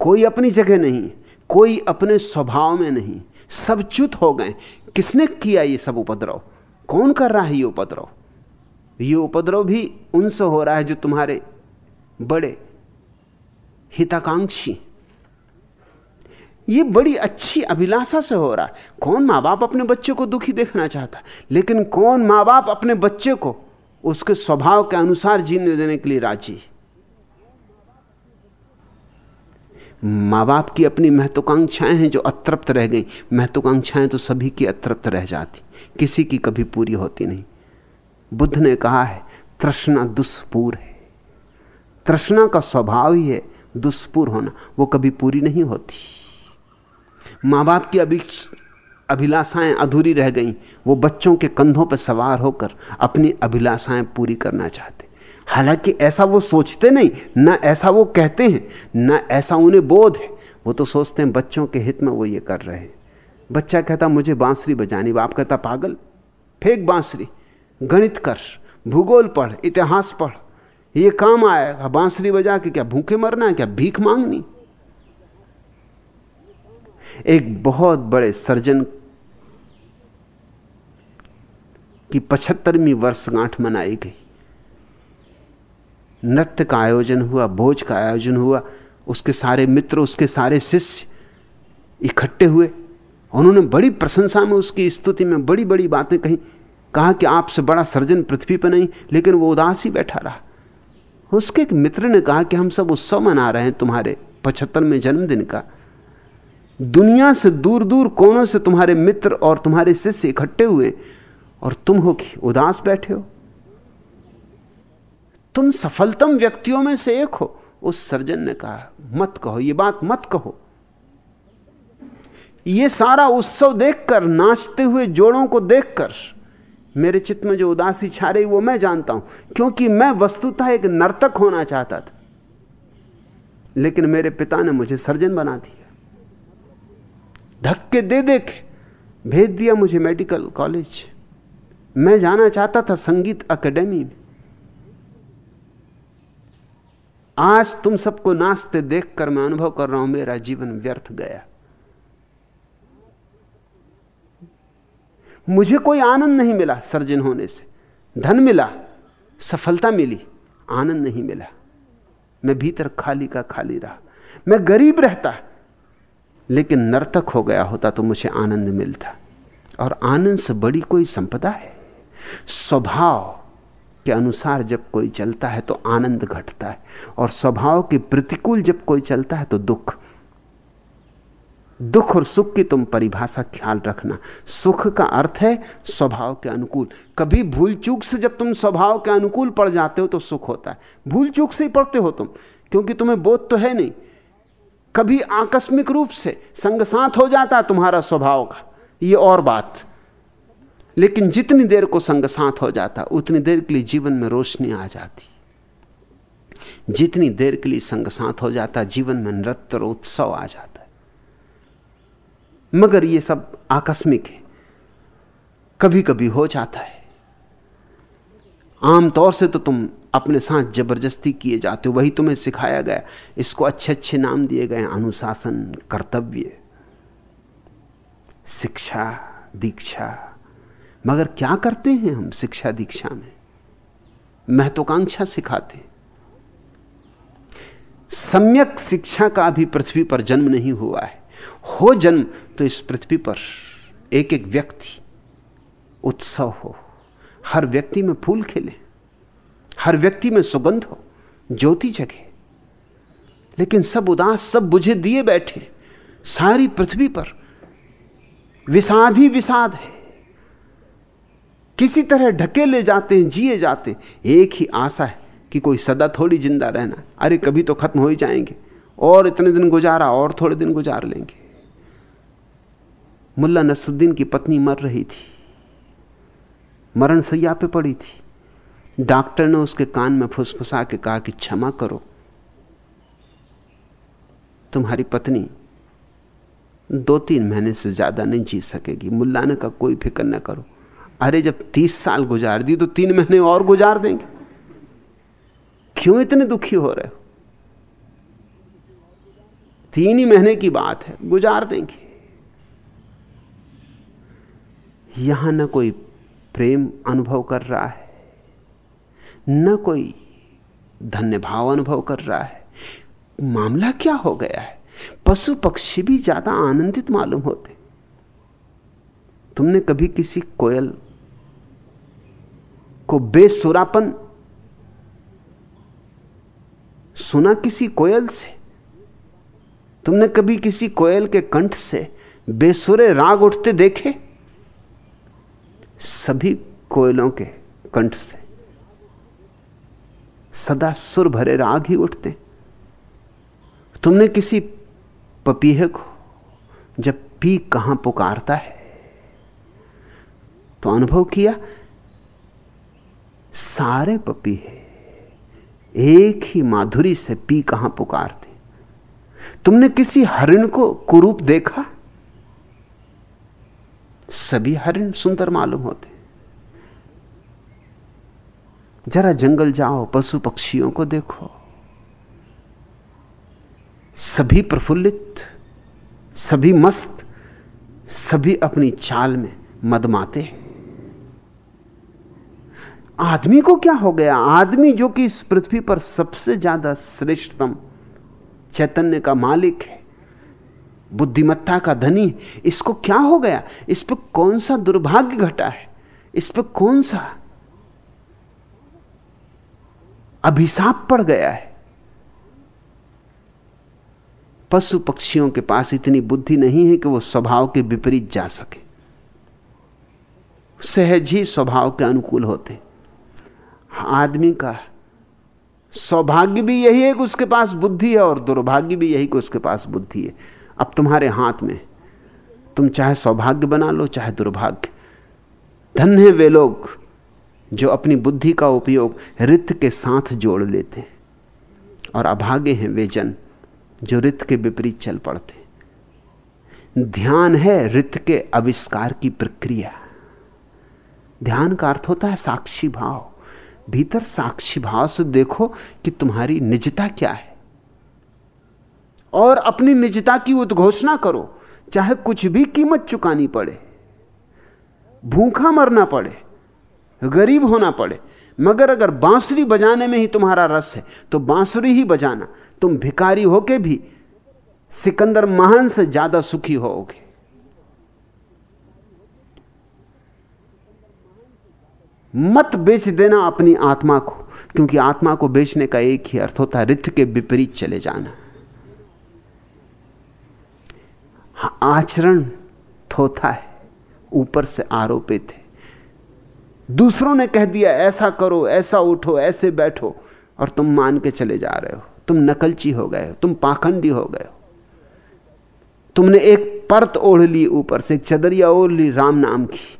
कोई अपनी जगह नहीं, कोई अपने स्वभाव में नहीं, सब च्युत हो गए। किसने किया ये सब उपद्रव? कौन कर रहा है ये उपद्रव? ये उपद्रव भी उनसे हो रहा है जो तुम्हारे बड़े हिताकांक्षी। ये बड़ी अच्छी अभिलाषा से हो रहा है। कौन माँ बाप अपने बच्चे को दुखी देखना चाहता? लेकिन कौन माँ बाप अपने बच्चे को उसके स्वभाव के अनुसार जीने देने के लिए राज़ी? माँ बाप की अपनी महत्वाकांक्षाएँ हैं जो अतृप्त रह गई। महत्वाकांक्षाएँ तो सभी की अतृप्त रह जाती। किसी की कभी पूरी होती नहीं। बुद्ध ने कहा है, तृष्णा दुष्पूर है। तृष्णा का स्वभाव ही है दुष्पुर होना, वो कभी पूरी नहीं होती। माँ बाप की अभी अभिलाषाएँ अधूरी रह गई, वो बच्चों के कंधों पर सवार होकर अपनी अभिलाषाएँ पूरी करना चाहते। हालाँकि ऐसा वो सोचते नहीं, ना ऐसा वो कहते हैं, ना ऐसा उन्हें बोध है। वो तो सोचते हैं बच्चों के हित में वो ये कर रहे हैं। बच्चा कहता, मुझे बांसुरी बजानी बाप कहता, पागल, फेंक बांसुरी, गणित कर, भूगोल पढ़, इतिहास पढ़ ये काम आएगा बांसुरी बजा के क्या भूखे मरना है, क्या भीख मांगनी? एक बहुत बड़े सर्जन की पचहत्तरवीं वर्षगांठ मनाई गई। नृत्य का आयोजन हुआ, भोज का आयोजन हुआ, उसके सारे मित्र, उसके सारे शिष्य इकट्ठे हुए उन्होंने बड़ी प्रशंसा में उसकी स्तुति में बड़ी बड़ी बातें कही, कहा कि आपसे बड़ा सर्जन पृथ्वी पर नहीं, लेकिन वो उदास ही बैठा रहा। उसके एक मित्र ने कहा कि हम सब उत्सव मना रहे हैं तुम्हारे पचहत्तर में जन्मदिन का। दुनिया से दूर दूर कोनों से तुम्हारे मित्र और तुम्हारे शिष्य इकट्ठे हुए और तुम हो कि उदास बैठे हो। तुम सफलतम व्यक्तियों में से एक हो, उस सर्जन ने कहा, मत कहो, ये बात मत कहो। ये सारा उत्सव देखकर, नाचते हुए जोड़ों को देखकर मेरे चित्त में जो उदासी छा रही, वो मैं जानता हूँ, क्योंकि मैं वस्तुतः एक नर्तक होना चाहता था। लेकिन मेरे पिता ने मुझे सर्जन बना दिया। धक्के दे दे के भेज दिया मुझे मेडिकल कॉलेज। मैं जाना चाहता था संगीत अकेडमी में। आज तुम सबको नाचते देखकर मैं अनुभव कर रहा हूँ, मेरा जीवन व्यर्थ गया। मुझे कोई आनंद नहीं मिला सर्जन होने से। धन मिला, सफलता मिली, आनंद नहीं मिला। मैं भीतर खाली का खाली रहा। मैं गरीब रहता, लेकिन नर्तक हो गया होता तो मुझे आनंद मिलता। और आनंद से बड़ी कोई संपदा है। स्वभाव के अनुसार जब कोई चलता है तो आनंद घटता है, और स्वभाव के प्रतिकूल जब कोई चलता है तो दुख। दुख और सुख की तुम परिभाषा ख्याल रखना। सुख का अर्थ है स्वभाव के अनुकूल। कभी भूल चूक से जब तुम स्वभाव के अनुकूल पड़ जाते हो तो सुख होता है। भूल चूक से ही पढ़ते हो तुम, क्योंकि तुम्हें बोध तो है नहीं। कभी आकस्मिक रूप से संग साथ हो जाता है तुम्हारा स्वभाव का। ये और बात। लेकिन जितनी देर को संग साथ हो जाता उतनी देर के लिए जीवन में रोशनी आ जाती। जितनी देर के लिए संग साथ हो जाता जीवन में नृत्य और उत्सव आ जाता। मगर ये सब आकस्मिक है। कभी कभी हो जाता है। आमतौर से तो तुम अपने साथ ज़बरदस्ती किए जाते हो, वही तुम्हें सिखाया गया। इसको अच्छे अच्छे नाम दिए गए, अनुशासन, कर्तव्य, शिक्षा, दीक्षा। मगर क्या करते हैं हम शिक्षा दीक्षा में? महत्वाकांक्षा सिखाते सम्यक शिक्षा का अभी पृथ्वी पर जन्म नहीं हुआ है। हो जन्म तो इस पृथ्वी पर एक एक व्यक्ति उत्सव हो। हर व्यक्ति में फूल खिले, हर व्यक्ति में सुगंध हो, ज्योति जगे। लेकिन सब उदास, सब बुझे दिए बैठे, सारी पृथ्वी पर विषाद ही विषाद है। किसी तरह ढके ले जाते हैं, जिए जाते हैं। एक ही आशा है कि कोई सदा थोड़ी ज़िंदा रहना। अरे, कभी तो खत्म हो ही जाएँगे। और इतने दिन गुजारा और थोड़े दिन गुजार लेंगे। मुल्ला नसुद्दीन की पत्नी मर रही थी। मरण सैया पे पड़ी थी। डॉक्टर ने उसके कान में फुसफुसा के कहा कि क्षमा करो। तुम्हारी पत्नी दो तीन महीने से ज़्यादा नहीं जी सकेगी। मुल्ला ने का कोई फ़िक्र न करो। अरे जब तीस साल गुजार दी तो तीन महीने और गुजार देंगे। क्यों इतने दुखी हो रहे हो? तीन ही महीने की बात है, गुजार देंगे। यहाँ ना कोई प्रेम अनुभव कर रहा है, न कोई धन्य भाव अनुभव कर रहा है। मामला क्या हो गया है? पशु पक्षी भी ज़्यादा आनंदित मालूम होते। तुमने कभी किसी कोयल को बेसुरापन सुना किसी कोयल से? तुमने कभी किसी कोयल के कंठ से बेसुरे राग उठते देखे? सभी कोयलों के कंठ से। सदा सुर भरे राग ही उठते। तुमने किसी पपीहे को जब पी कहाँ पुकारता है तो अनुभव किया, सारे पपीहे एक ही माधुरी से पी कहाँ पुकारते। तुमने किसी हरिण को कुरूप देखा? सभी हरिण सुंदर मालूम होते। जरा जंगल जाओ, पशु पक्षियों को देखो। सभी प्रफुल्लित, सभी मस्त, सभी अपनी चाल में मदमाते हैं। आदमी को क्या हो गया? आदमी जो कि इस पृथ्वी पर सबसे ज़्यादा श्रेष्ठतम चैतन्य का मालिक है, बुद्धिमत्ता का धनी इसको क्या हो गया? इस पर कौन सा दुर्भाग्य घटा है? इस पर कौन सा अभिशाप पड़ गया है? पशु पक्षियों के पास इतनी बुद्धि नहीं है कि वो स्वभाव के विपरीत जा सके। सहज ही स्वभाव के अनुकूल होते। आदमी का सौभाग्य भी यही है कि उसके पास बुद्धि है और दुर्भाग्य भी यही कि उसके पास बुद्धि है। अब तुम्हारे हाथ में, तुम चाहे सौभाग्य बना लो, चाहे दुर्भाग्य। धन है वे लोग जो अपनी बुद्धि का उपयोग रित के साथ जोड़ लेते हैं और अभागे हैं वे जन जो रित के विपरीत चल पड़ते ध्यान है रित के आविष्कार की प्रक्रिया। ध्यान का अर्थ होता है साक्षी भाव। भीतर साक्षी भाव से देखो कि तुम्हारी निजता क्या है। और अपनी निजता की उद्घोषणा करो, चाहे कुछ भी कीमत चुकानी पड़े। भूखा मरना पड़े, गरीब होना पड़े, मगर अगर बांसुरी बजाने में ही तुम्हारा रस है तो बांसुरी ही बजाना। तुम भिकारी होके भी सिकंदर महान से ज़्यादा सुखी होोगे। मत बेच देना अपनी आत्मा को, क्योंकि आत्मा को बेचने का एक ही अर्थ होता है रिथ के विपरीत चले जाना। आचरण थोथा है, ऊपर से आरोपित है। दूसरों ने कह दिया, ऐसा करो, ऐसा उठो, ऐसे बैठो। और तुम मान के चले जा रहे हो। तुम नकलची हो गए हो, तुम पाखंडी हो गए हो। तुमने एक परत ओढ़ ली ऊपर से, एक चदरिया ओढ़ ली, राम नाम की,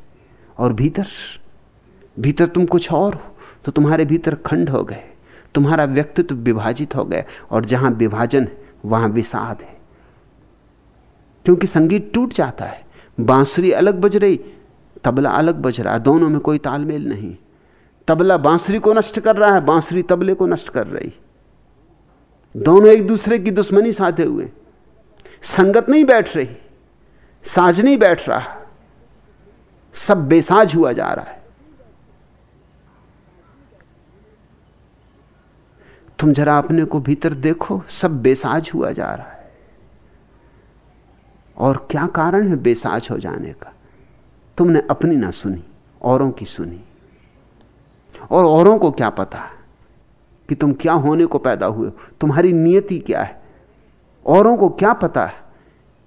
और भीतर भीतर तुम कुछ और हो तो तुम्हारे भीतर खंड हो गए, तुम्हारा व्यक्तित्व विभाजित हो गया, और जहाँ विभाजन है, वहाँ विषाद है। क्योंकि संगीत टूट जाता है, बांसुरी अलग बज रही, तबला अलग बज रहा है दोनों में कोई तालमेल नहीं। तबला बांसुरी को नष्ट कर रहा है, बांसुरी तबले को नष्ट कर रही। दोनों एक दूसरे की दुश्मनी साधे हुए। संगत नहीं बैठ रही, साज नहीं बैठ रहा, सब बेसाज हुआ जा रहा है। तुम जरा अपने को भीतर देखो, सब बेसाज हुआ जा रहा है। और क्या कारण है बेसाज हो जाने का? तुमने अपनी ना सुनी, औरों की सुनी। और औरों को क्या पता कि तुम क्या होने को पैदा हुए हो? तुम्हारी नियति क्या है? औरों को क्या पता है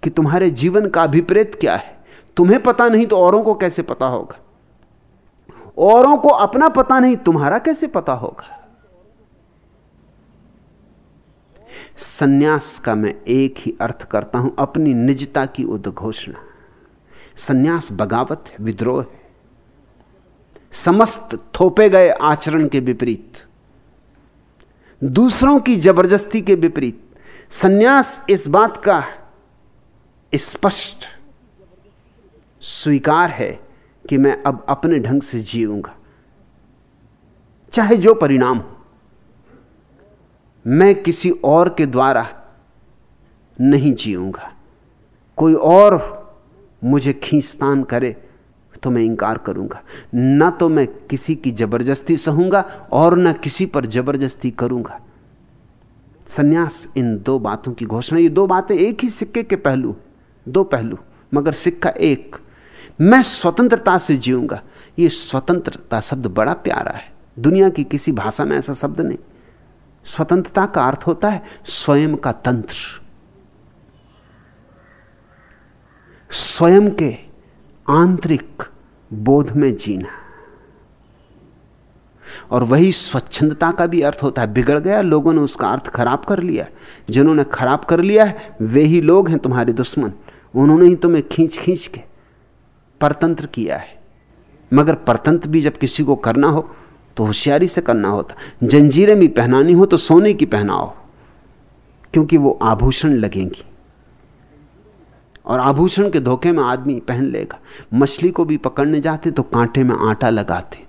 कि तुम्हारे जीवन का अभिप्रेत क्या है? तुम्हें पता नहीं तो औरों को कैसे पता होगा? औरों को अपना पता नहीं, तुम्हारा कैसे पता होगा? सन्यास का मैं एक ही अर्थ करता हूँ, अपनी निजता की उद्घोषणा। सन्यास बगावत है, विद्रोह है। समस्त थोपे गए आचरण के विपरीत। दूसरों की ज़बरदस्ती के विपरीत। सन्यास इस बात का स्पष्ट स्वीकार है कि मैं अब अपने ढंग से जीऊँगा। चाहे जो परिणाम हो। मैं किसी और के द्वारा नहीं जीऊँगा। कोई और मुझे खींचतान करे तो मैं इंकार करूँगा। ना तो मैं किसी की ज़बरदस्ती सहूँगा और ना किसी पर ज़बरदस्ती करूँगा। सन्यास इन दो बातों की घोषणा, ये दो बातें एक ही सिक्के के पहलू, दो पहलू, मगर सिक्का एक, मैं स्वतंत्रता से जीऊँगा। ये स्वतंत्रता शब्द बड़ा प्यारा है। दुनिया की किसी भाषा में ऐसा शब्द नहीं। स्वतंत्रता का अर्थ होता है स्वयं का तंत्र। स्वयं के आंतरिक बोध में जीना। और वही स्वच्छंदता का भी अर्थ होता है। बिगड़ गया, लोगों ने उसका अर्थ खराब कर लिया जिन्होंने खराब कर लिया है, वे ही लोग हैं तुम्हारे दुश्मन। उन्होंने ही तुम्हें खींच खींच के परतंत्र किया है। मगर परतंत्र भी जब किसी को करना हो तो होशियारी से करना होता। जंजीरें भी पहनानी हो तो सोने की पहनाओ, क्योंकि वो आभूषण लगेंगी। और आभूषण के धोखे में आदमी पहन लेगा। मछली को भी पकड़ने जाते तो कांटे में आटा लगाते।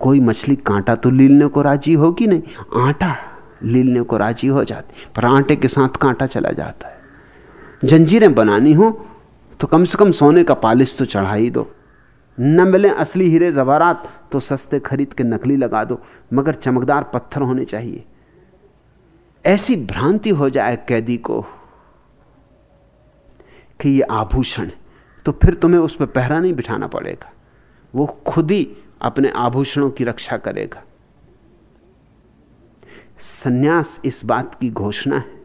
कोई मछली कांटा तो लीलने को राज़ी होगी नहीं, आटा लीलने को राज़ी हो जाती, पर आटे के साथ कांटा चला जाता है। जंजीरें बनानी हो तो कम से कम सोने का पालिश तो चढ़ा ही दो। न मिले असली हीरे जवारात तो सस्ते खरीद के नकली लगा दो, मगर चमकदार पत्थर होने चाहिए। ऐसी भ्रांति हो जाए कैदी को कि ये आभूषण तो फिर तुम्हें उस पर पहरा नहीं बिठाना पड़ेगा। वो खुद ही अपने आभूषणों की रक्षा करेगा। सन्यास इस बात की घोषणा है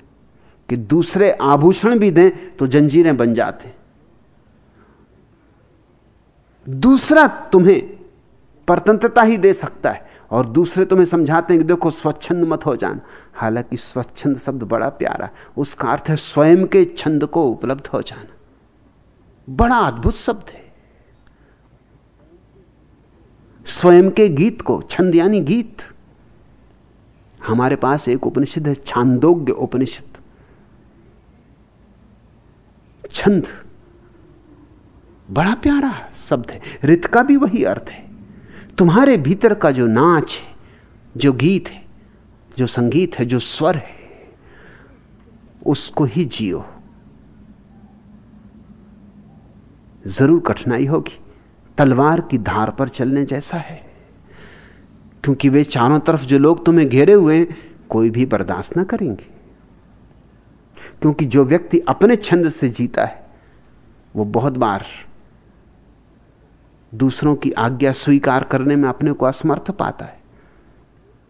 कि दूसरे आभूषण भी दें तो जंजीरें बन जाते। दूसरा तुम्हें परतंत्रता ही दे सकता है और दूसरे तुम्हें समझाते हैं कि देखो स्वच्छंद मत हो जाना। हालाँकि स्वच्छंद शब्द बड़ा प्यारा उसका अर्थ है स्वयं के छंद को उपलब्ध हो जाना। बड़ा अद्भुत शब्द है। स्वयं के गीत को, छंद यानी गीत। हमारे पास एक उपनिषद है, छांदोग्य उपनिषद। छंद बड़ा प्यारा शब्द है। रित का भी वही अर्थ है। तुम्हारे भीतर का जो नाच है, जो गीत है, जो संगीत है, जो स्वर है, उसको ही जियो। ज़रूर कठिनाई होगी। तलवार की धार पर चलने जैसा है। क्योंकि वे चारों तरफ़ जो लोग तुम्हें घेरे हुए हैं, कोई भी बर्दाश्त ना करेंगे। क्योंकि जो व्यक्ति अपने छंद से जीता है, वो बहुत बार दूसरों की आज्ञा स्वीकार करने में अपने को असमर्थ पाता है।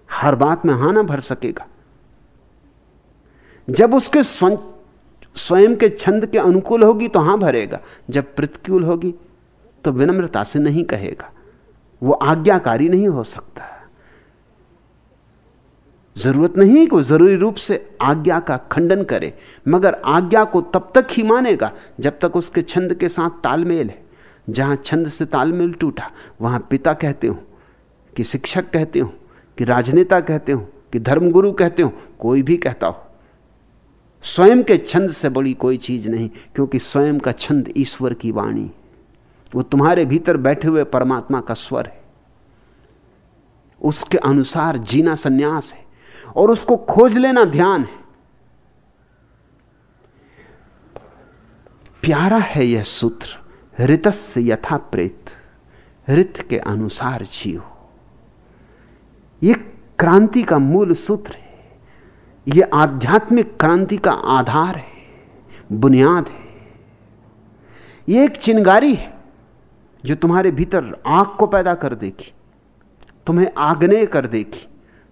हर बात में हाँ ना भर सकेगा। जब उसके स्वयं के छंद के अनुकूल होगी तो हाँ भरेगा। जब प्रतिकूल होगी तो विनम्रता से नहीं कहेगा। वो आज्ञाकारी नहीं हो सकता। ज़रूरत नहीं को ज़रूरी रूप से आज्ञा का खंडन करे, मगर आज्ञा को तब तक ही मानेगा जब तक उसके छंद के साथ तालमेल है। जहाँ छंद से तालमेल टूटा, वहाँ पिता कहते हो, कि शिक्षक कहते हो, कि राजनेता कहते हो, कि धर्मगुरु कहते हो, कोई भी कहता हो। स्वयं के छंद से बड़ी कोई चीज़ नहीं, क्योंकि स्वयं का छंद ईश्वर की वाणी। वो तुम्हारे भीतर बैठे हुए परमात्मा का स्वर है। उसके अनुसार जीना संन्यास है, और उसको खोज लेना ध्यान है। प्यारा है यह सूत्र। ऋतस्य यथा प्रेत, ऋत के अनुसार जियो ये क्रांति का मूल सूत्र है। यह आध्यात्मिक क्रांति का आधार है, बुनियाद है। यह एक चिंगारी है, जो तुम्हारे भीतर आग को पैदा कर देगी, तुम्हें आग्नेय कर देगी,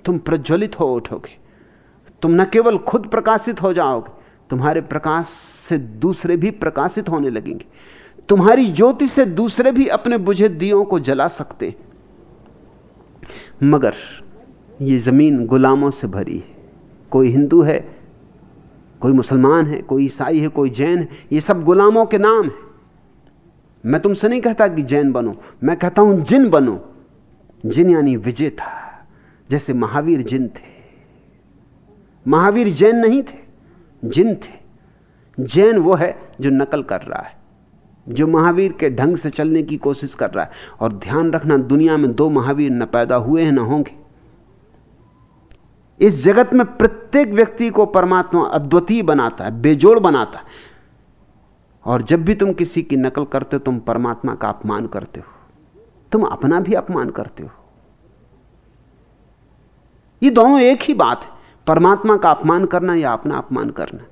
तुम प्रज्वलित हो उठोगे, तुम न केवल खुद प्रकाशित हो जाओगे, तुम्हारे प्रकाश से दूसरे भी प्रकाशित होने लगेंगे। तुम्हारी ज्योति से दूसरे भी अपने बुझे दियों को जला सकते मगर ये ज़मीन गुलामों से भरी है। कोई हिंदू है, कोई मुसलमान है, कोई ईसाई है, कोई जैन है, ये सब गुलामों के नाम है। मैं तुमसे नहीं कहता कि जैन बनो, मैं कहता हूँ जिन बनो, जिन यानी विजेता, जैसे महावीर जिन थे। महावीर जैन नहीं थे, जिन थे। जैन वो है जो नकल कर रहा है। जो महावीर के ढंग से चलने की कोशिश कर रहा है। और ध्यान रखना, दुनिया में दो महावीर न पैदा हुए हैं, न होंगे। इस जगत में प्रत्येक व्यक्ति को परमात्मा अद्वितीय बनाता है, बेजोड़ बनाता है। और जब भी तुम किसी की नकल करते हो, तुम परमात्मा का अपमान करते हो। तुम अपना भी अपमान करते हो। ये दोनों एक ही बात है। परमात्मा का अपमान करना या अपना अपमान करना।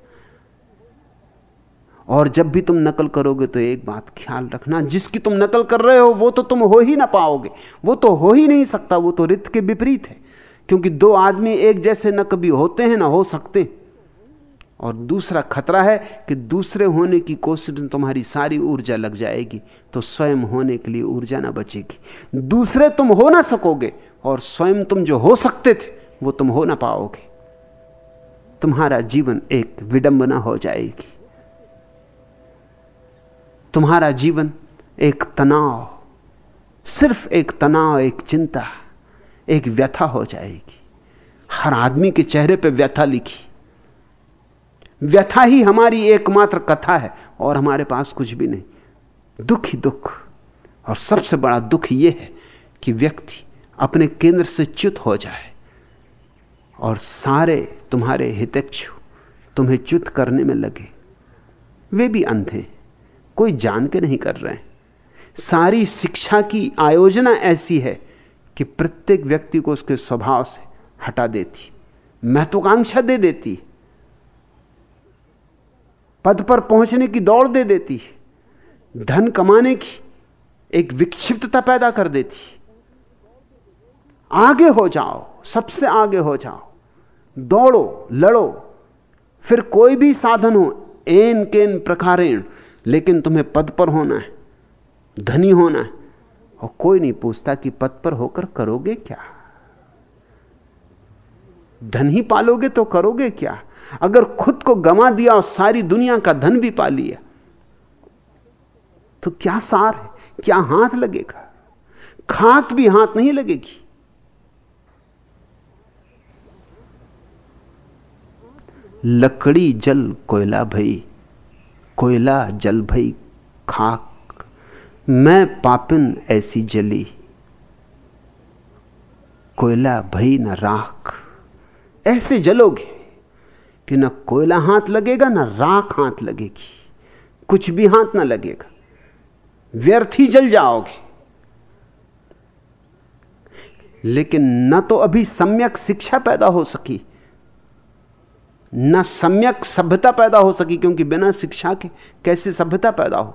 और जब भी तुम नकल करोगे तो एक बात ख्याल रखना, जिसकी तुम नकल कर रहे हो, वो तो तुम हो ही ना पाओगे। वो तो हो ही नहीं सकता, वो तो रित के विपरीत है। क्योंकि दो आदमी एक जैसे न कभी होते हैं, ना हो सकते। और दूसरा खतरा है कि दूसरे होने की कोशिश में तुम्हारी सारी ऊर्जा लग जाएगी तो स्वयं होने के लिए ऊर्जा ना बचेगी। दूसरे तुम हो ना सकोगे, और स्वयं तुम जो हो सकते थे, वो तुम हो ना पाओगे। तुम्हारा जीवन एक विडंबना हो जाएगी। तुम्हारा जीवन एक तनाव, सिर्फ़ एक तनाव, एक चिंता, एक व्यथा हो जाएगी। हर आदमी के चेहरे पे व्यथा लिखी। व्यथा ही हमारी एकमात्र कथा है और हमारे पास कुछ भी नहीं। दुख ही दुख। और सबसे बड़ा दुख यह है कि व्यक्ति अपने केंद्र से च्युत हो जाए और सारे तुम्हारे हितक्षु तुम्हें च्युत करने में लगे। वे भी अंधे कोई जान के नहीं कर रहे हैं। सारी शिक्षा की आयोजना ऐसी है कि प्रत्येक व्यक्ति को उसके स्वभाव से हटा देती। महत्वाकांक्षा दे देती। पद पर पहुँचने की दौड़ दे देती। धन कमाने की एक विक्षिप्तता पैदा कर देती। आगे हो जाओ, सबसे आगे हो जाओ। दौड़ो, लड़ो। फिर कोई भी साधन हो, एन केन प्रकारेण। लेकिन तुम्हें पद पर होना है, धनी होना है। और कोई नहीं पूछता कि पद पर होकर करोगे क्या? धन ही पालोगे तो करोगे क्या? अगर खुद को गमा दिया और सारी दुनिया का धन भी पा लिया तो क्या सार है? क्या हाथ लगेगा? खाक भी हाथ नहीं लगेगी। लकड़ी जल कोयला भई कोयला जल भई खाक। मैं पापिन ऐसी जली। कोयला भई न राख। ऐसे जलोगे कि न कोयला हाथ लगेगा, न राख हाथ लगेगी। कुछ भी हाथ ना लगेगा। व्यर्थ ही जल जाओगे। लेकिन न तो अभी सम्यक शिक्षा पैदा हो सकी। न सम्यक सभ्यता पैदा हो सकी, क्योंकि बिना शिक्षा के कैसे सभ्यता पैदा हो?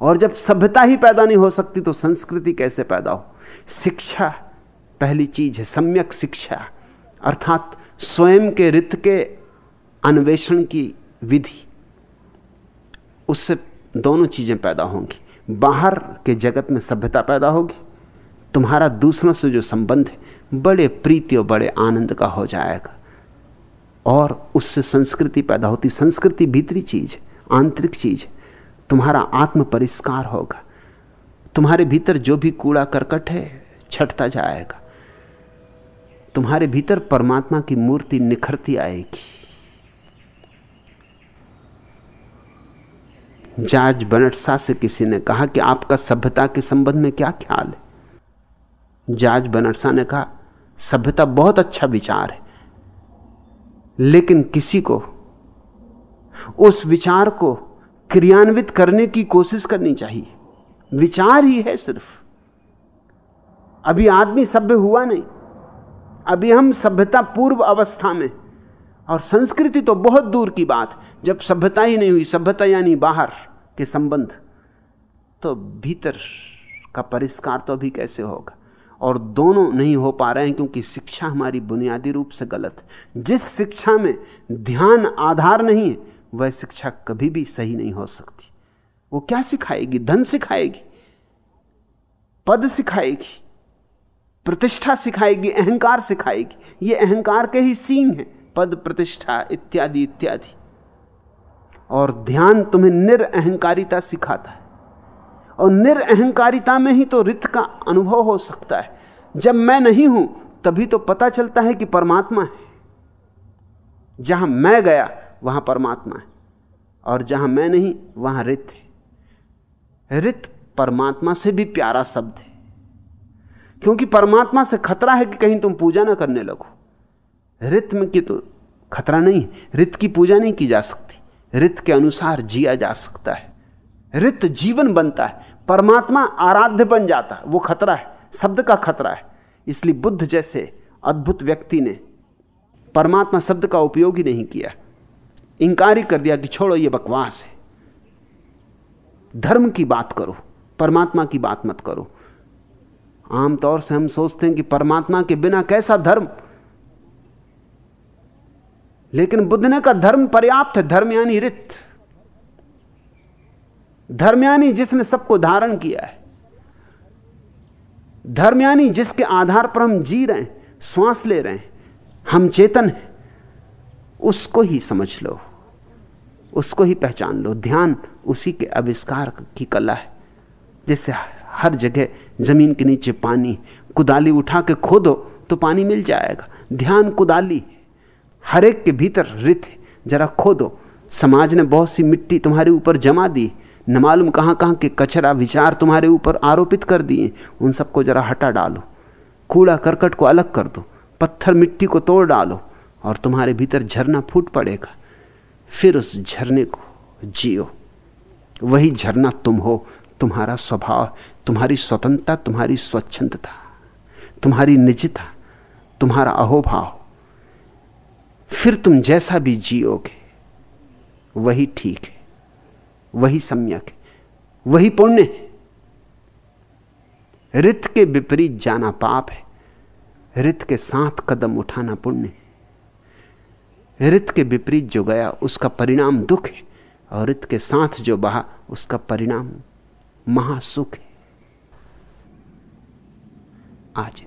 और जब सभ्यता ही पैदा नहीं हो सकती तो संस्कृति कैसे पैदा हो? शिक्षा पहली चीज़ है, सम्यक शिक्षा, अर्थात स्वयं के रित के अन्वेषण की विधि। उससे दोनों चीज़ें पैदा होंगी। बाहर के जगत में सभ्यता पैदा होगी, तुम्हारा दूसरों से जो संबंध है, बड़े प्रीति और बड़े आनंद का हो जाएगा। और उससे संस्कृति पैदा होती, संस्कृति भीतरी चीज़, आंतरिक चीज़, तुम्हारा आत्म परिष्कार होगा। तुम्हारे भीतर जो भी कूड़ा करकट है, छटता जाएगा। तुम्हारे भीतर परमात्मा की मूर्ति निखरती आएगी। जाज बनट सा किसी ने कहा कि आपका सभ्यता के संबंध में क्या ख्याल है? जाज बनरसा ने कहा, सभ्यता बहुत अच्छा विचार है। लेकिन किसी को, उस विचार को क्रियान्वित करने की कोशिश करनी चाहिए। विचार ही है सिर्फ़। अभी आदमी सभ्य हुआ नहीं। अभी हम सभ्यता पूर्व अवस्था में, और संस्कृति तो बहुत दूर की बात। जब सभ्यता ही नहीं हुई, सभ्यता यानी बाहर के संबंध तो भीतर का परिष्कार तो अभी कैसे होगा? और दोनों नहीं हो पा रहे हैं क्योंकि शिक्षा हमारी बुनियादी रूप से गलत है। जिस शिक्षा में ध्यान आधार नहीं है, वह शिक्षा कभी भी सही नहीं हो सकती। वो क्या सिखाएगी? धन सिखाएगी? पद सिखाएगी? प्रतिष्ठा सिखाएगी? अहंकार सिखाएगी? ये अहंकार के ही सींग है। पद, प्रतिष्ठा, इत्यादि इत्यादि। और ध्यान तुम्हें निरअहकारिता सिखाता है। और निरअहकारिता में ही तो रित का अनुभव हो सकता है। जब मैं नहीं हूँ, तभी तो पता चलता है कि परमात्मा है। जहाँ मैं गया, वहाँ परमात्मा है। और जहाँ मैं नहीं, वहाँ रित है। रित परमात्मा से भी प्यारा शब्द है। क्योंकि परमात्मा से खतरा है कि कहीं तुम पूजा ना करने लगो। रित्म की तो खतरा नहीं, रित की पूजा नहीं की जा सकती। रित के अनुसार जिया जा सकता है। रित जीवन बनता है। परमात्मा आराध्य बन जाता है, वो खतरा है, शब्द का खतरा है। इसलिए बुद्ध जैसे अद्भुत व्यक्ति ने परमात्मा शब्द का उपयोग ही नहीं किया। इंकार ही कर दिया कि छोड़ो, ये बकवास है। धर्म की बात करो, परमात्मा की बात मत करो। आमतौर से हम सोचते हैं कि परमात्मा के बिना कैसा धर्म? लेकिन बुद्ध ने का धर्म पर्याप्त है, धर्म यानी रित। धर्म यानी जिसने सबको धारण किया है, धर्मयानी जिसके आधार पर हम जी रहे हैं, श्वास ले रहे हैं, हम चेतन हैं, उसको ही समझ लो, उसको ही पहचान लो। ध्यान उसी के आविष्कार की कला है, जिससे हर जगह ज़मीन के नीचे पानी, कुदाली उठा के खोदो तो पानी मिल जाएगा। ध्यान कुदाली हर एक के भीतर रित है, जरा खोदो। समाज ने बहुत सी मिट्टी तुम्हारे ऊपर जमा दी न मालूम कहाँ कहाँ के कचरा विचार तुम्हारे ऊपर आरोपित कर दिए। उन सबको जरा हटा डालो। कूड़ा करकट को अलग कर दो। पत्थर मिट्टी को तोड़ डालो और तुम्हारे भीतर झरना फूट पड़ेगा। फिर उस झरने को जियो। वही झरना तुम हो, तुम्हारा स्वभाव, तुम्हारी स्वतंत्रता, तुम्हारी स्वच्छंदता, तुम्हारी निजता, तुम्हारा अहोभाव। फिर तुम जैसा भी जियोगे, वही ठीक है। वही सम्यक है, वही पुण्य है। रित के विपरीत जाना पाप है, रित के साथ कदम उठाना पुण्य है। रित के विपरीत जो गया, उसका परिणाम दुख है, और रित के साथ जो बहा, उसका परिणाम महासुख है। आज